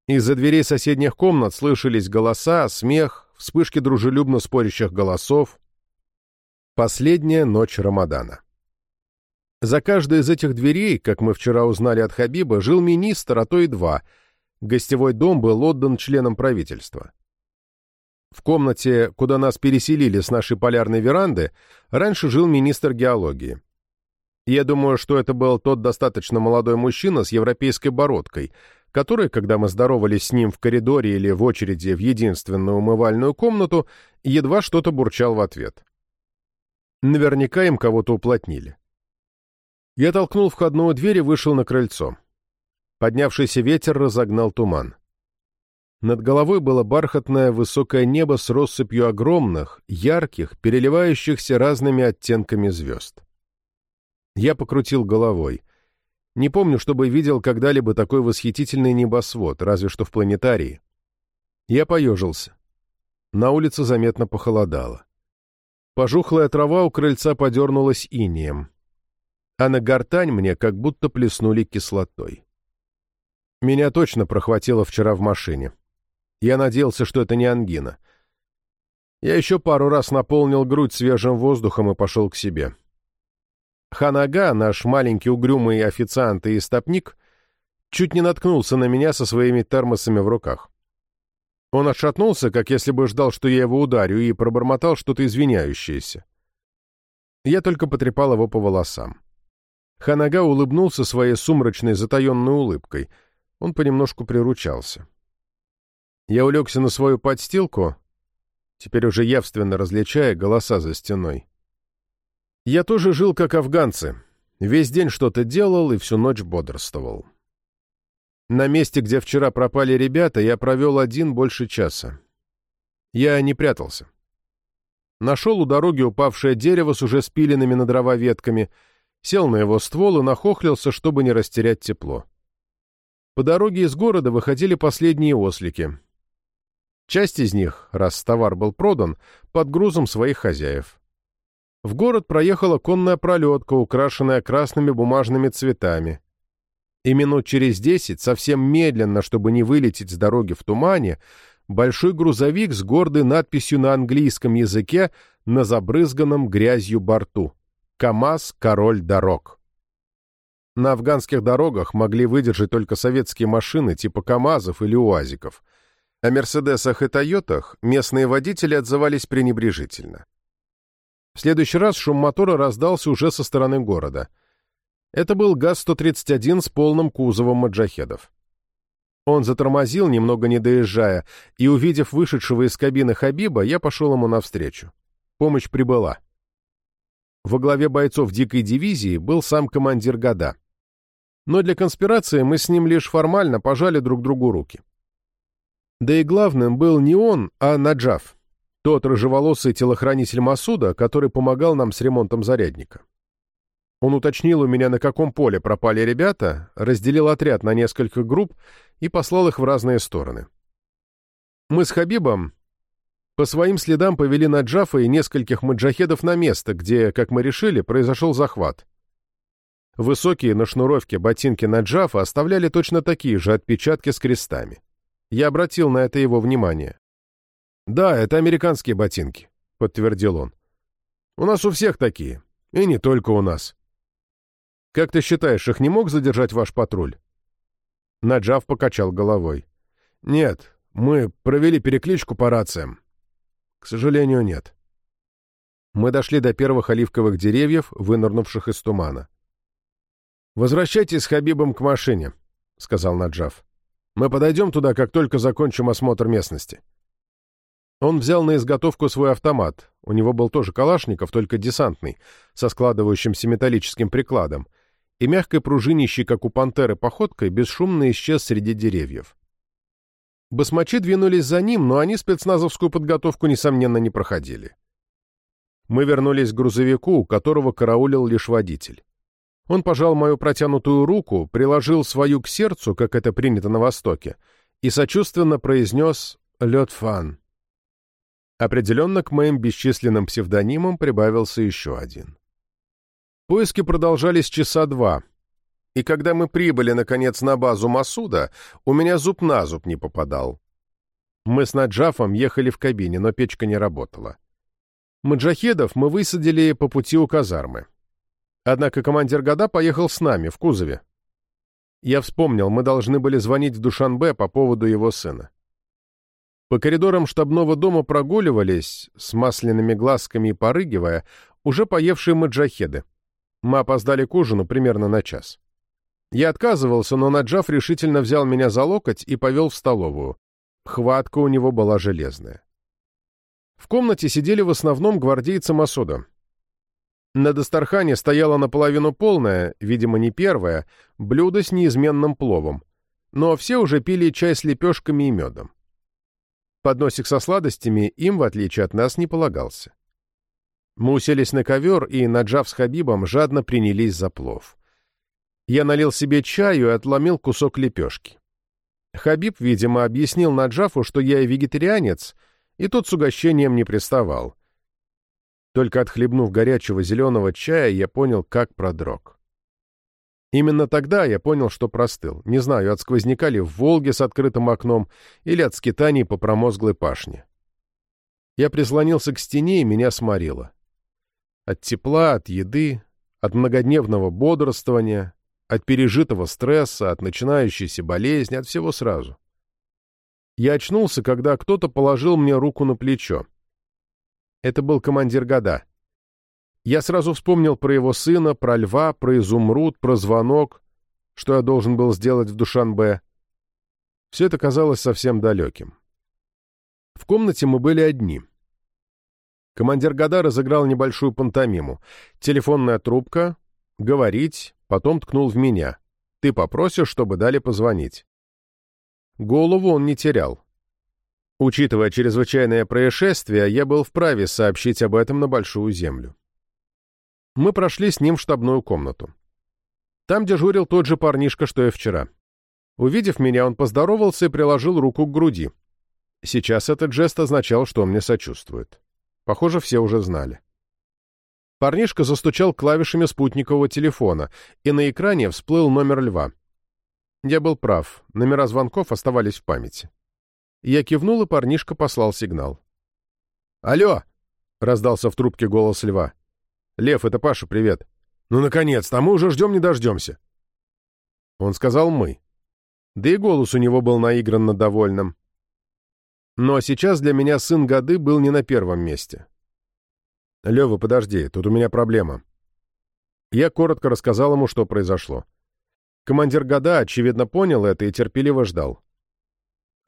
Из-за дверей соседних комнат слышались голоса, смех, вспышки дружелюбно спорящих голосов. Последняя ночь Рамадана. За каждой из этих дверей, как мы вчера узнали от Хабиба, жил министр, а то и два. Гостевой дом был отдан членам правительства. В комнате, куда нас переселили с нашей полярной веранды, раньше жил министр геологии. Я думаю, что это был тот достаточно молодой мужчина с европейской бородкой, который, когда мы здоровались с ним в коридоре или в очереди в единственную умывальную комнату, едва что-то бурчал в ответ. Наверняка им кого-то уплотнили. Я толкнул входную дверь и вышел на крыльцо. Поднявшийся ветер разогнал туман. Над головой было бархатное высокое небо с россыпью огромных, ярких, переливающихся разными оттенками звезд. Я покрутил головой. Не помню, чтобы видел когда-либо такой восхитительный небосвод, разве что в планетарии. Я поежился. На улице заметно похолодало. Пожухлая трава у крыльца подернулась инеем, а на гортань мне как будто плеснули кислотой. Меня точно прохватило вчера в машине. Я надеялся, что это не ангина. Я еще пару раз наполнил грудь свежим воздухом и пошел к себе. Ханага, наш маленький угрюмый официант и истопник, чуть не наткнулся на меня со своими термосами в руках. Он отшатнулся, как если бы ждал, что я его ударю, и пробормотал что-то извиняющееся. Я только потрепал его по волосам. Ханага улыбнулся своей сумрачной затаенной улыбкой. Он понемножку приручался. Я улегся на свою подстилку, теперь уже явственно различая голоса за стеной. Я тоже жил как афганцы. Весь день что-то делал и всю ночь бодрствовал. На месте, где вчера пропали ребята, я провел один больше часа. Я не прятался. Нашел у дороги упавшее дерево с уже спиленными на дрова ветками, сел на его ствол и нахохлился, чтобы не растерять тепло. По дороге из города выходили последние ослики. Часть из них, раз товар был продан, под грузом своих хозяев. В город проехала конная пролетка, украшенная красными бумажными цветами. И минут через десять, совсем медленно, чтобы не вылететь с дороги в тумане, большой грузовик с гордой надписью на английском языке на забрызганном грязью борту «КамАЗ – король дорог». На афганских дорогах могли выдержать только советские машины типа КамАЗов или УАЗиков – о «Мерседесах» и «Тойотах» местные водители отзывались пренебрежительно. В следующий раз шум мотора раздался уже со стороны города. Это был ГАЗ-131 с полным кузовом маджахедов. Он затормозил, немного не доезжая, и, увидев вышедшего из кабины Хабиба, я пошел ему навстречу. Помощь прибыла. Во главе бойцов дикой дивизии был сам командир ГАДа. Но для конспирации мы с ним лишь формально пожали друг другу руки. Да и главным был не он, а Наджав, тот рыжеволосый телохранитель Масуда, который помогал нам с ремонтом зарядника. Он уточнил у меня, на каком поле пропали ребята, разделил отряд на несколько групп и послал их в разные стороны. Мы с Хабибом по своим следам повели Наджафа и нескольких маджахедов на место, где, как мы решили, произошел захват. Высокие на шнуровке ботинки Наджафа оставляли точно такие же отпечатки с крестами. Я обратил на это его внимание. «Да, это американские ботинки», — подтвердил он. «У нас у всех такие. И не только у нас». «Как ты считаешь, их не мог задержать ваш патруль?» Наджав покачал головой. «Нет, мы провели перекличку по рациям. К сожалению, нет». Мы дошли до первых оливковых деревьев, вынырнувших из тумана. «Возвращайтесь с Хабибом к машине», — сказал Наджав. «Мы подойдем туда, как только закончим осмотр местности». Он взял на изготовку свой автомат. У него был тоже калашников, только десантный, со складывающимся металлическим прикладом, и мягкой пружинищей, как у пантеры, походкой бесшумно исчез среди деревьев. Басмачи двинулись за ним, но они спецназовскую подготовку, несомненно, не проходили. Мы вернулись к грузовику, у которого караулил лишь водитель. Он пожал мою протянутую руку, приложил свою к сердцу, как это принято на Востоке, и сочувственно произнес «Лед фан». Определенно к моим бесчисленным псевдонимам прибавился еще один. Поиски продолжались часа два, и когда мы прибыли, наконец, на базу Масуда, у меня зуб на зуб не попадал. Мы с Наджафом ехали в кабине, но печка не работала. Маджахедов мы высадили по пути у казармы. Однако командир Года поехал с нами, в кузове. Я вспомнил, мы должны были звонить в Душанбе по поводу его сына. По коридорам штабного дома прогуливались, с масляными глазками и порыгивая, уже поевшие маджахеды. Мы опоздали к ужину примерно на час. Я отказывался, но Наджав решительно взял меня за локоть и повел в столовую. Хватка у него была железная. В комнате сидели в основном гвардейцы Масуда. На Дастархане стояло наполовину полное, видимо, не первое, блюдо с неизменным пловом. Но все уже пили чай с лепешками и медом. Подносик со сладостями им, в отличие от нас, не полагался. Мы уселись на ковер и, наджав с Хабибом, жадно принялись за плов. Я налил себе чаю и отломил кусок лепешки. Хабиб, видимо, объяснил Наджафу, что я вегетарианец — и тот с угощением не приставал. Только отхлебнув горячего зеленого чая, я понял, как продрог. Именно тогда я понял, что простыл. Не знаю, от сквозняка ли в Волге с открытым окном или от скитаний по промозглой пашне. Я прислонился к стене, и меня сморило. От тепла, от еды, от многодневного бодрствования, от пережитого стресса, от начинающейся болезни, от всего сразу. Я очнулся, когда кто-то положил мне руку на плечо. Это был командир года. Я сразу вспомнил про его сына, про льва, про изумруд, про звонок, что я должен был сделать в Душанбе. Все это казалось совсем далеким. В комнате мы были одни. Командир года разыграл небольшую пантомиму. Телефонная трубка, говорить, потом ткнул в меня. Ты попросишь, чтобы дали позвонить. Голову он не терял. Учитывая чрезвычайное происшествие, я был вправе сообщить об этом на Большую Землю. Мы прошли с ним в штабную комнату. Там дежурил тот же парнишка, что и вчера. Увидев меня, он поздоровался и приложил руку к груди. Сейчас этот жест означал, что он мне сочувствует. Похоже, все уже знали. Парнишка застучал клавишами спутникового телефона, и на экране всплыл номер льва. Я был прав, номера звонков оставались в памяти. Я кивнул, и парнишка послал сигнал. «Алло!» — раздался в трубке голос льва. «Лев, это Паша, привет!» «Ну, наконец-то, а мы уже ждем не дождемся!» Он сказал «мы». Да и голос у него был наигранно довольным. Но сейчас для меня сын годы был не на первом месте. «Лева, подожди, тут у меня проблема». Я коротко рассказал ему, что произошло. Командир года, очевидно, понял это и терпеливо ждал.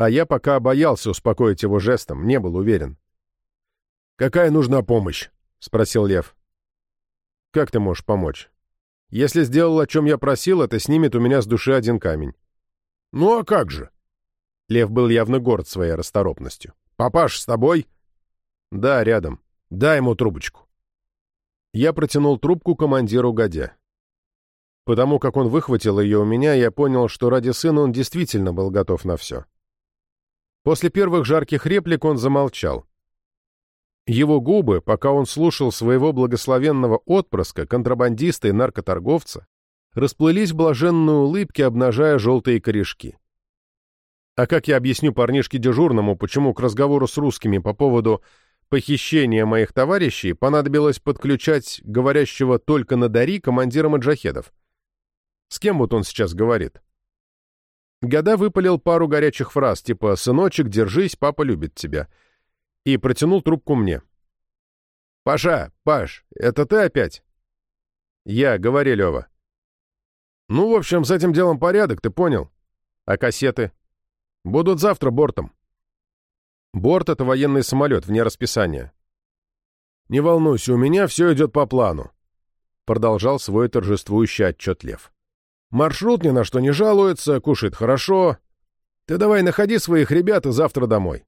А я пока боялся успокоить его жестом, не был уверен. «Какая нужна помощь?» — спросил Лев. «Как ты можешь помочь? Если сделал, о чем я просил, это снимет у меня с души один камень». «Ну а как же?» Лев был явно горд своей расторопностью. «Папаш, с тобой?» «Да, рядом. Дай ему трубочку». Я протянул трубку командиру Годя. Потому как он выхватил ее у меня, я понял, что ради сына он действительно был готов на все. После первых жарких реплик он замолчал. Его губы, пока он слушал своего благословенного отпрыска, контрабандиста и наркоторговца, расплылись в блаженной улыбке, обнажая желтые корешки. А как я объясню парнишке дежурному, почему к разговору с русскими по поводу похищения моих товарищей понадобилось подключать говорящего только на Дари командира маджахедов? С кем вот он сейчас говорит? Года выпалил пару горячих фраз, типа «Сыночек, держись, папа любит тебя», и протянул трубку мне. «Паша, Паш, это ты опять?» «Я, говори, Лева». «Ну, в общем, с этим делом порядок, ты понял? А кассеты?» «Будут завтра бортом». «Борт — это военный самолет, вне расписания». «Не волнуйся, у меня все идет по плану», — продолжал свой торжествующий отчет Лев. «Маршрут ни на что не жалуется, кушает хорошо. Ты давай находи своих ребят и завтра домой.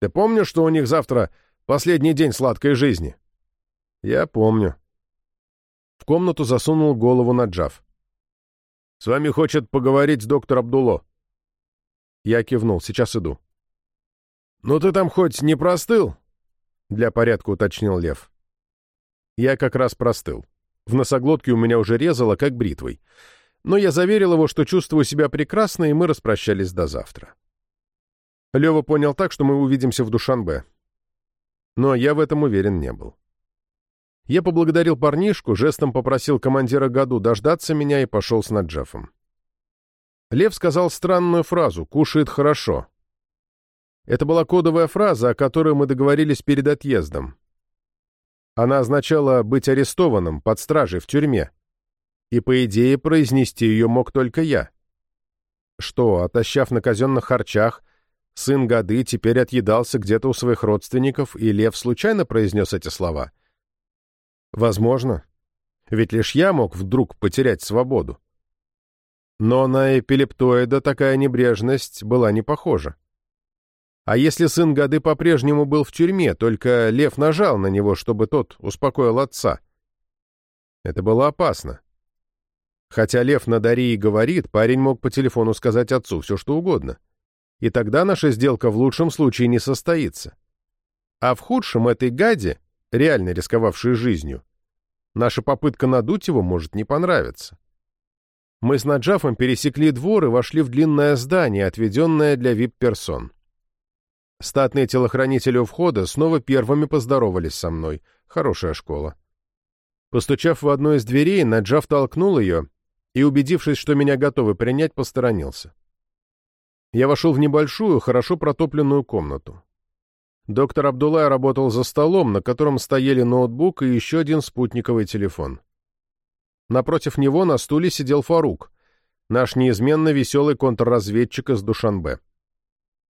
Ты помнишь, что у них завтра последний день сладкой жизни?» «Я помню». В комнату засунул голову Наджав. «С вами хочет поговорить доктор Абдуло». Я кивнул. «Сейчас иду». «Ну ты там хоть не простыл?» Для порядка уточнил Лев. Я как раз простыл. В носоглотке у меня уже резало, как бритвой. Но я заверил его, что чувствую себя прекрасно, и мы распрощались до завтра. Лева понял так, что мы увидимся в Душанбе. Но я в этом уверен не был. Я поблагодарил парнишку, жестом попросил командира году дождаться меня и пошел с Наджафом. Лев сказал странную фразу «кушает хорошо». Это была кодовая фраза, о которой мы договорились перед отъездом. Она означала быть арестованным, под стражей, в тюрьме. И, по идее, произнести ее мог только я. Что, отощав на казенных харчах, сын годы теперь отъедался где-то у своих родственников, и Лев случайно произнес эти слова? Возможно. Ведь лишь я мог вдруг потерять свободу. Но на эпилептоида такая небрежность была не похожа. А если сын Гады по-прежнему был в тюрьме, только Лев нажал на него, чтобы тот успокоил отца? Это было опасно. Хотя Лев на Дарии говорит, парень мог по телефону сказать отцу все, что угодно. И тогда наша сделка в лучшем случае не состоится. А в худшем этой Гаде, реально рисковавшей жизнью, наша попытка надуть его может не понравиться. Мы с Наджафом пересекли двор и вошли в длинное здание, отведенное для вип-персон. Статные телохранители у входа снова первыми поздоровались со мной. Хорошая школа. Постучав в одну из дверей, Наджав толкнул ее и, убедившись, что меня готовы принять, посторонился. Я вошел в небольшую, хорошо протопленную комнату. Доктор Абдулай работал за столом, на котором стояли ноутбук и еще один спутниковый телефон. Напротив него на стуле сидел Фарук, наш неизменно веселый контрразведчик из Душанбе.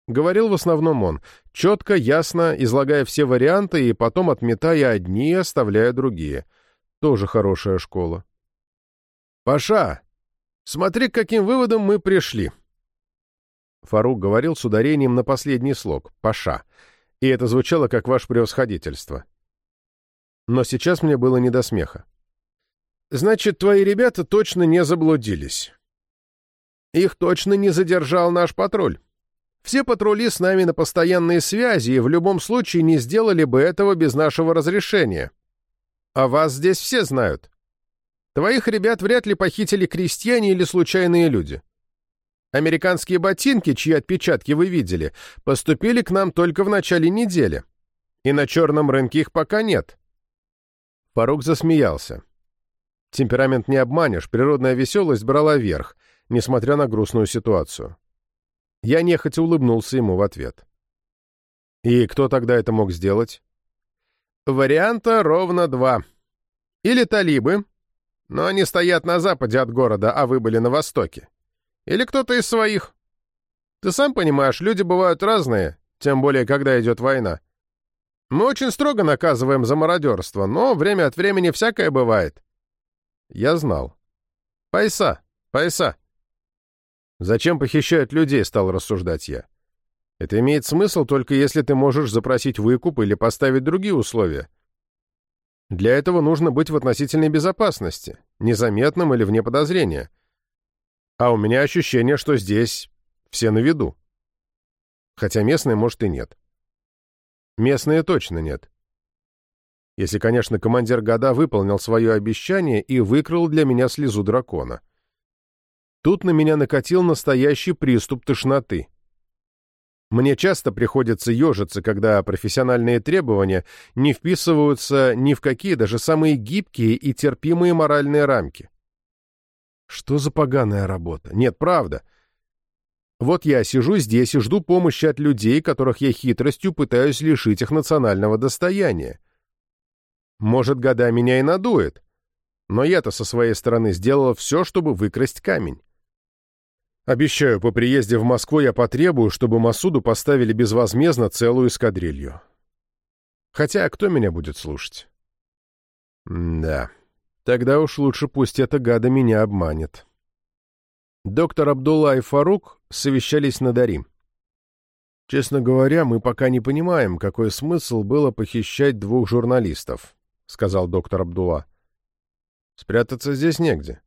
Говорил в основном он, четко, ясно, излагая все варианты и потом отметая одни и оставляя другие. Тоже хорошая школа. «Паша, смотри, к каким выводам мы пришли!» Фарук говорил с ударением на последний слог «Паша», и это звучало как ваше превосходительство. Но сейчас мне было не до смеха. «Значит, твои ребята точно не заблудились. Их точно не задержал наш патруль. Все патрули с нами на постоянной связи и в любом случае не сделали бы этого без нашего разрешения. А вас здесь все знают. Твоих ребят вряд ли похитили крестьяне или случайные люди. Американские ботинки, чьи отпечатки вы видели, поступили к нам только в начале недели. И на черном рынке их пока нет. Фарук засмеялся. Темперамент не обманешь, природная веселость брала верх, несмотря на грустную ситуацию. Я нехотя улыбнулся ему в ответ. И кто тогда это мог сделать? Варианта ровно два. Или талибы, но они стоят на западе от города, а вы были на востоке. Или кто-то из своих. Ты сам понимаешь, люди бывают разные, тем более, когда идет война. Мы очень строго наказываем за мародерство, но время от времени всякое бывает. Я знал. Пайса, пайса. Зачем похищают людей, стал рассуждать я. Это имеет смысл только если ты можешь запросить выкуп или поставить другие условия. Для этого нужно быть в относительной безопасности, незаметным или вне подозрения. А у меня ощущение, что здесь все на виду. Хотя местные, может, и нет. Местные точно нет. Если, конечно, командир года выполнил свое обещание и выкрал для меня слезу дракона. Тут на меня накатил настоящий приступ тошноты. Мне часто приходится ежиться, когда профессиональные требования не вписываются ни в какие, даже самые гибкие и терпимые моральные рамки. Что за поганая работа? Нет, правда. Вот я сижу здесь и жду помощи от людей, которых я хитростью пытаюсь лишить их национального достояния. Может, года меня и надует, но я-то со своей стороны сделал все, чтобы выкрасть камень. Обещаю, по приезде в Москву я потребую, чтобы Масуду поставили безвозмездно целую эскадрилью. Хотя кто меня будет слушать? да, тогда уж лучше пусть эта гада меня обманет. Доктор Абдулла и Фарук совещались на Дарим. Честно говоря, мы пока не понимаем, какой смысл было похищать двух журналистов, сказал доктор Абдулла. Спрятаться здесь негде.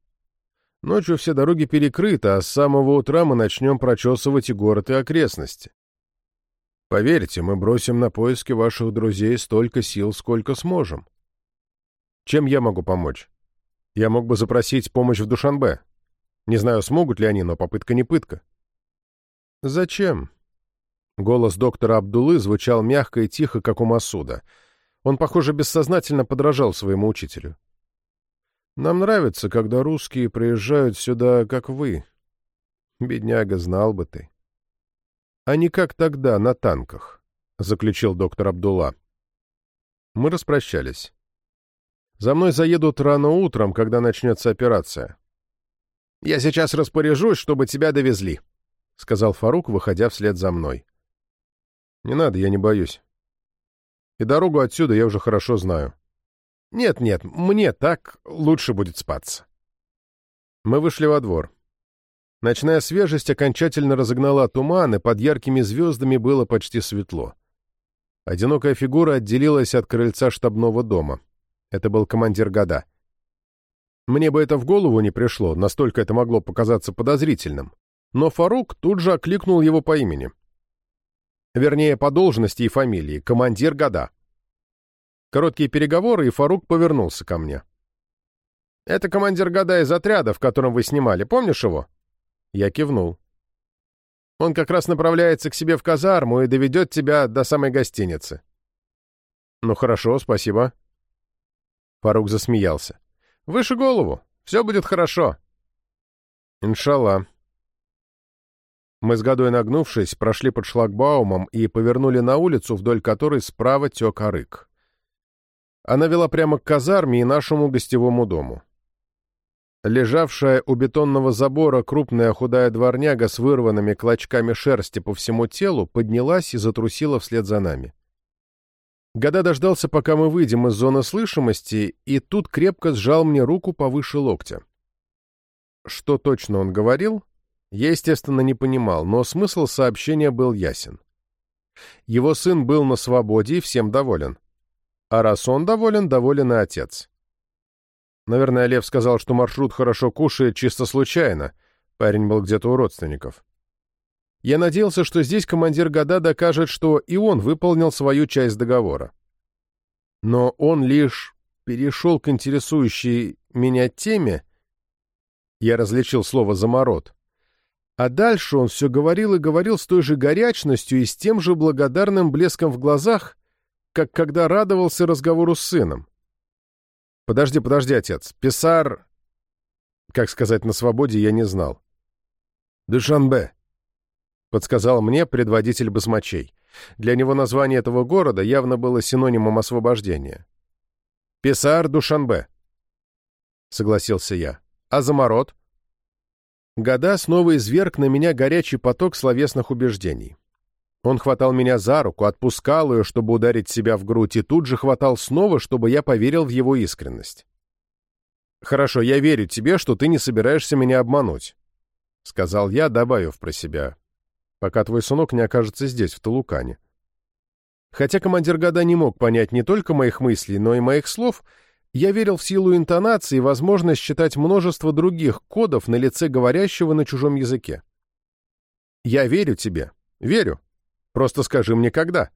Ночью все дороги перекрыты, а с самого утра мы начнем прочесывать и город, и окрестности. Поверьте, мы бросим на поиски ваших друзей столько сил, сколько сможем. Чем я могу помочь? Я мог бы запросить помощь в Душанбе. Не знаю, смогут ли они, но попытка не пытка. Зачем? Голос доктора Абдулы звучал мягко и тихо, как у Масуда. Он, похоже, бессознательно подражал своему учителю. Нам нравится, когда русские приезжают сюда, как вы. Бедняга, знал бы ты. А не как тогда, на танках, — заключил доктор Абдулла. Мы распрощались. За мной заедут рано утром, когда начнется операция. «Я сейчас распоряжусь, чтобы тебя довезли», — сказал Фарук, выходя вслед за мной. «Не надо, я не боюсь. И дорогу отсюда я уже хорошо знаю». «Нет-нет, мне так лучше будет спаться». Мы вышли во двор. Ночная свежесть окончательно разогнала туман, и под яркими звездами было почти светло. Одинокая фигура отделилась от крыльца штабного дома. Это был командир года. Мне бы это в голову не пришло, настолько это могло показаться подозрительным. Но Фарук тут же окликнул его по имени. Вернее, по должности и фамилии. Командир года. Короткие переговоры, и Фарук повернулся ко мне. «Это командир года из отряда, в котором вы снимали. Помнишь его?» Я кивнул. «Он как раз направляется к себе в казарму и доведет тебя до самой гостиницы». «Ну хорошо, спасибо». Фарук засмеялся. «Выше голову. Все будет хорошо». «Иншалла». Мы с годой нагнувшись, прошли под шлагбаумом и повернули на улицу, вдоль которой справа тек арык. Она вела прямо к казарме и нашему гостевому дому. Лежавшая у бетонного забора крупная худая дворняга с вырванными клочками шерсти по всему телу поднялась и затрусила вслед за нами. Года дождался, пока мы выйдем из зоны слышимости, и тут крепко сжал мне руку повыше локтя. Что точно он говорил, я, естественно, не понимал, но смысл сообщения был ясен. Его сын был на свободе и всем доволен. А раз он доволен, доволен и отец. Наверное, Лев сказал, что маршрут хорошо кушает чисто случайно. Парень был где-то у родственников. Я надеялся, что здесь командир года докажет, что и он выполнил свою часть договора. Но он лишь перешел к интересующей меня теме, я различил слово «заморот», а дальше он все говорил и говорил с той же горячностью и с тем же благодарным блеском в глазах, как когда радовался разговору с сыном. «Подожди, подожди, отец. Писар...» Как сказать на свободе, я не знал. «Душанбе», — подсказал мне предводитель басмачей. Для него название этого города явно было синонимом освобождения. «Писар Душанбе», — согласился я. «А заморот?» Года снова изверг на меня горячий поток словесных убеждений. Он хватал меня за руку, отпускал ее, чтобы ударить себя в грудь, и тут же хватал снова, чтобы я поверил в его искренность. «Хорошо, я верю тебе, что ты не собираешься меня обмануть», — сказал я, добавив про себя, «пока твой сынок не окажется здесь, в Талукане». Хотя командир года не мог понять не только моих мыслей, но и моих слов, я верил в силу интонации и возможность считать множество других кодов на лице говорящего на чужом языке. «Я верю тебе. Верю. Просто скажи мне, когда.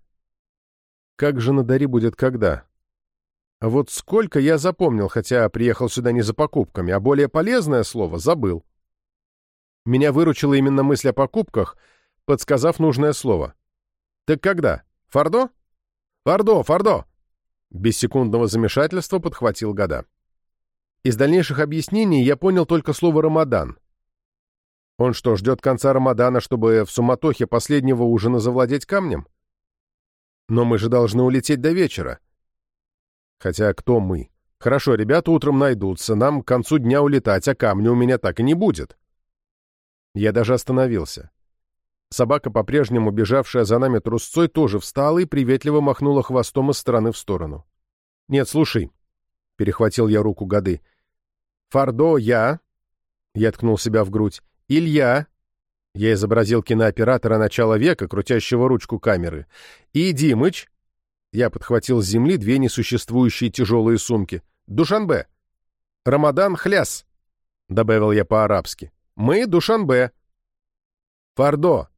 Как же на Дари будет когда? А вот сколько я запомнил, хотя приехал сюда не за покупками, а более полезное слово забыл. Меня выручила именно мысль о покупках, подсказав нужное слово. Так когда? Фордо? Фордо, Фордо! Без секундного замешательства подхватил года. Из дальнейших объяснений я понял только слово «Рамадан», он что, ждет конца Рамадана, чтобы в суматохе последнего ужина завладеть камнем? Но мы же должны улететь до вечера. Хотя кто мы? Хорошо, ребята утром найдутся, нам к концу дня улетать, а камня у меня так и не будет. Я даже остановился. Собака, по-прежнему бежавшая за нами трусцой, тоже встала и приветливо махнула хвостом из стороны в сторону. «Нет, слушай», — перехватил я руку Годы. «Фардо, я...» — я ткнул себя в грудь. «Илья...» — я изобразил кинооператора начала века, крутящего ручку камеры. «И Димыч...» — я подхватил с земли две несуществующие тяжелые сумки. «Душанбе...» «Рамадан Хляс...» — добавил я по-арабски. «Мы Душанбе...» «Фардо...»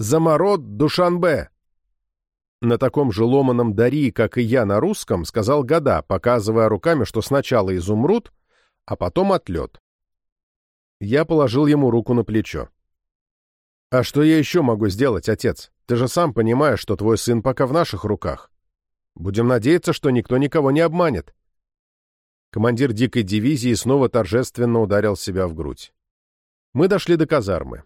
Замород Душанбе!» На таком же ломаном дари, как и я на русском, сказал Года, показывая руками, что сначала изумруд, а потом отлет. Я положил ему руку на плечо. «А что я еще могу сделать, отец? Ты же сам понимаешь, что твой сын пока в наших руках. Будем надеяться, что никто никого не обманет». Командир дикой дивизии снова торжественно ударил себя в грудь. Мы дошли до казармы.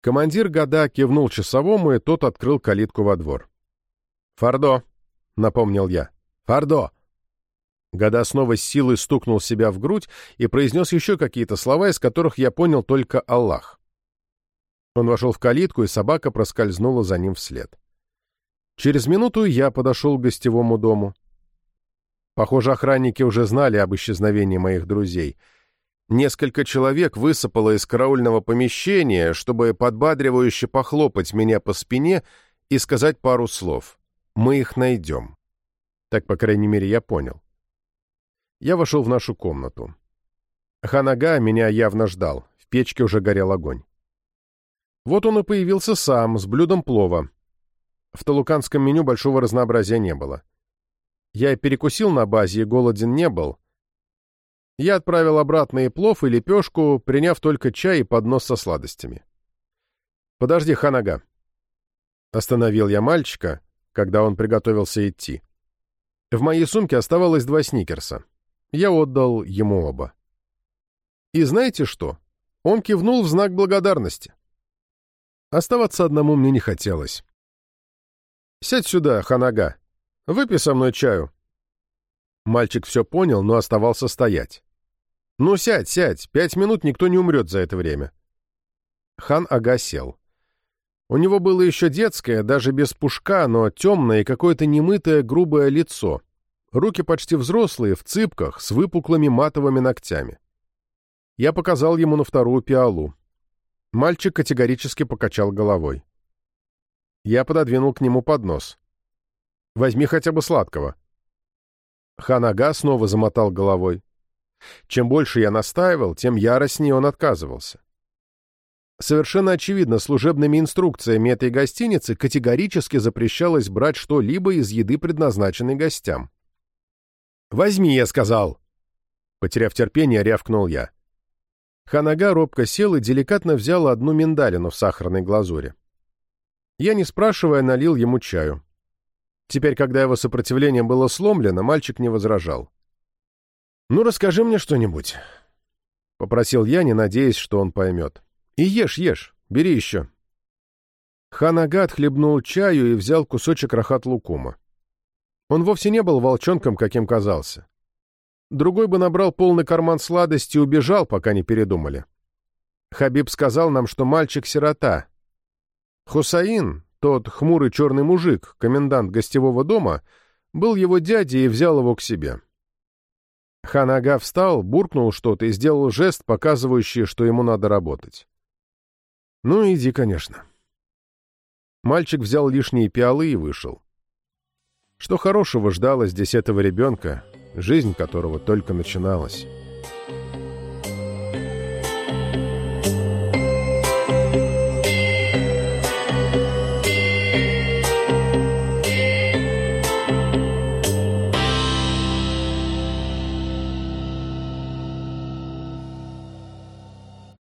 Командир года кивнул часовому, и тот открыл калитку во двор. «Фардо!» — напомнил я. «Фардо!» Года снова с силой стукнул себя в грудь и произнес еще какие-то слова, из которых я понял только Аллах. Он вошел в калитку, и собака проскользнула за ним вслед. Через минуту я подошел к гостевому дому. Похоже, охранники уже знали об исчезновении моих друзей — Несколько человек высыпало из караульного помещения, чтобы подбадривающе похлопать меня по спине и сказать пару слов. «Мы их найдем». Так, по крайней мере, я понял. Я вошел в нашу комнату. Ханага меня явно ждал. В печке уже горел огонь. Вот он и появился сам, с блюдом плова. В талуканском меню большого разнообразия не было. Я перекусил на базе и голоден не был, я отправил обратно и плов, и лепешку, приняв только чай и поднос со сладостями. «Подожди, Ханага». Остановил я мальчика, когда он приготовился идти. В моей сумке оставалось два сникерса. Я отдал ему оба. И знаете что? Он кивнул в знак благодарности. Оставаться одному мне не хотелось. «Сядь сюда, Ханага. Выпей со мной чаю». Мальчик все понял, но оставался стоять. «Ну, сядь, сядь. Пять минут никто не умрет за это время». Хан Ага сел. У него было еще детское, даже без пушка, но темное и какое-то немытое грубое лицо. Руки почти взрослые, в цыпках, с выпуклыми матовыми ногтями. Я показал ему на вторую пиалу. Мальчик категорически покачал головой. Я пододвинул к нему поднос. «Возьми хотя бы сладкого». Ханага снова замотал головой. Чем больше я настаивал, тем яростнее он отказывался. Совершенно очевидно, служебными инструкциями этой гостиницы категорически запрещалось брать что-либо из еды, предназначенной гостям. «Возьми», — я сказал. Потеряв терпение, рявкнул я. Ханага робко сел и деликатно взял одну миндалину в сахарной глазури. Я, не спрашивая, налил ему чаю. Теперь, когда его сопротивление было сломлено, мальчик не возражал. «Ну, расскажи мне что-нибудь», — попросил я, не надеясь, что он поймет. «И ешь, ешь, бери еще». Ханагат хлебнул чаю и взял кусочек рахат-лукума. Он вовсе не был волчонком, каким казался. Другой бы набрал полный карман сладости и убежал, пока не передумали. Хабиб сказал нам, что мальчик-сирота. Хусаин, тот хмурый черный мужик, комендант гостевого дома, был его дядей и взял его к себе. Ханага встал, буркнул что-то и сделал жест, показывающий, что ему надо работать. «Ну, иди, конечно». Мальчик взял лишние пиалы и вышел. Что хорошего ждало здесь этого ребенка, жизнь которого только начиналась.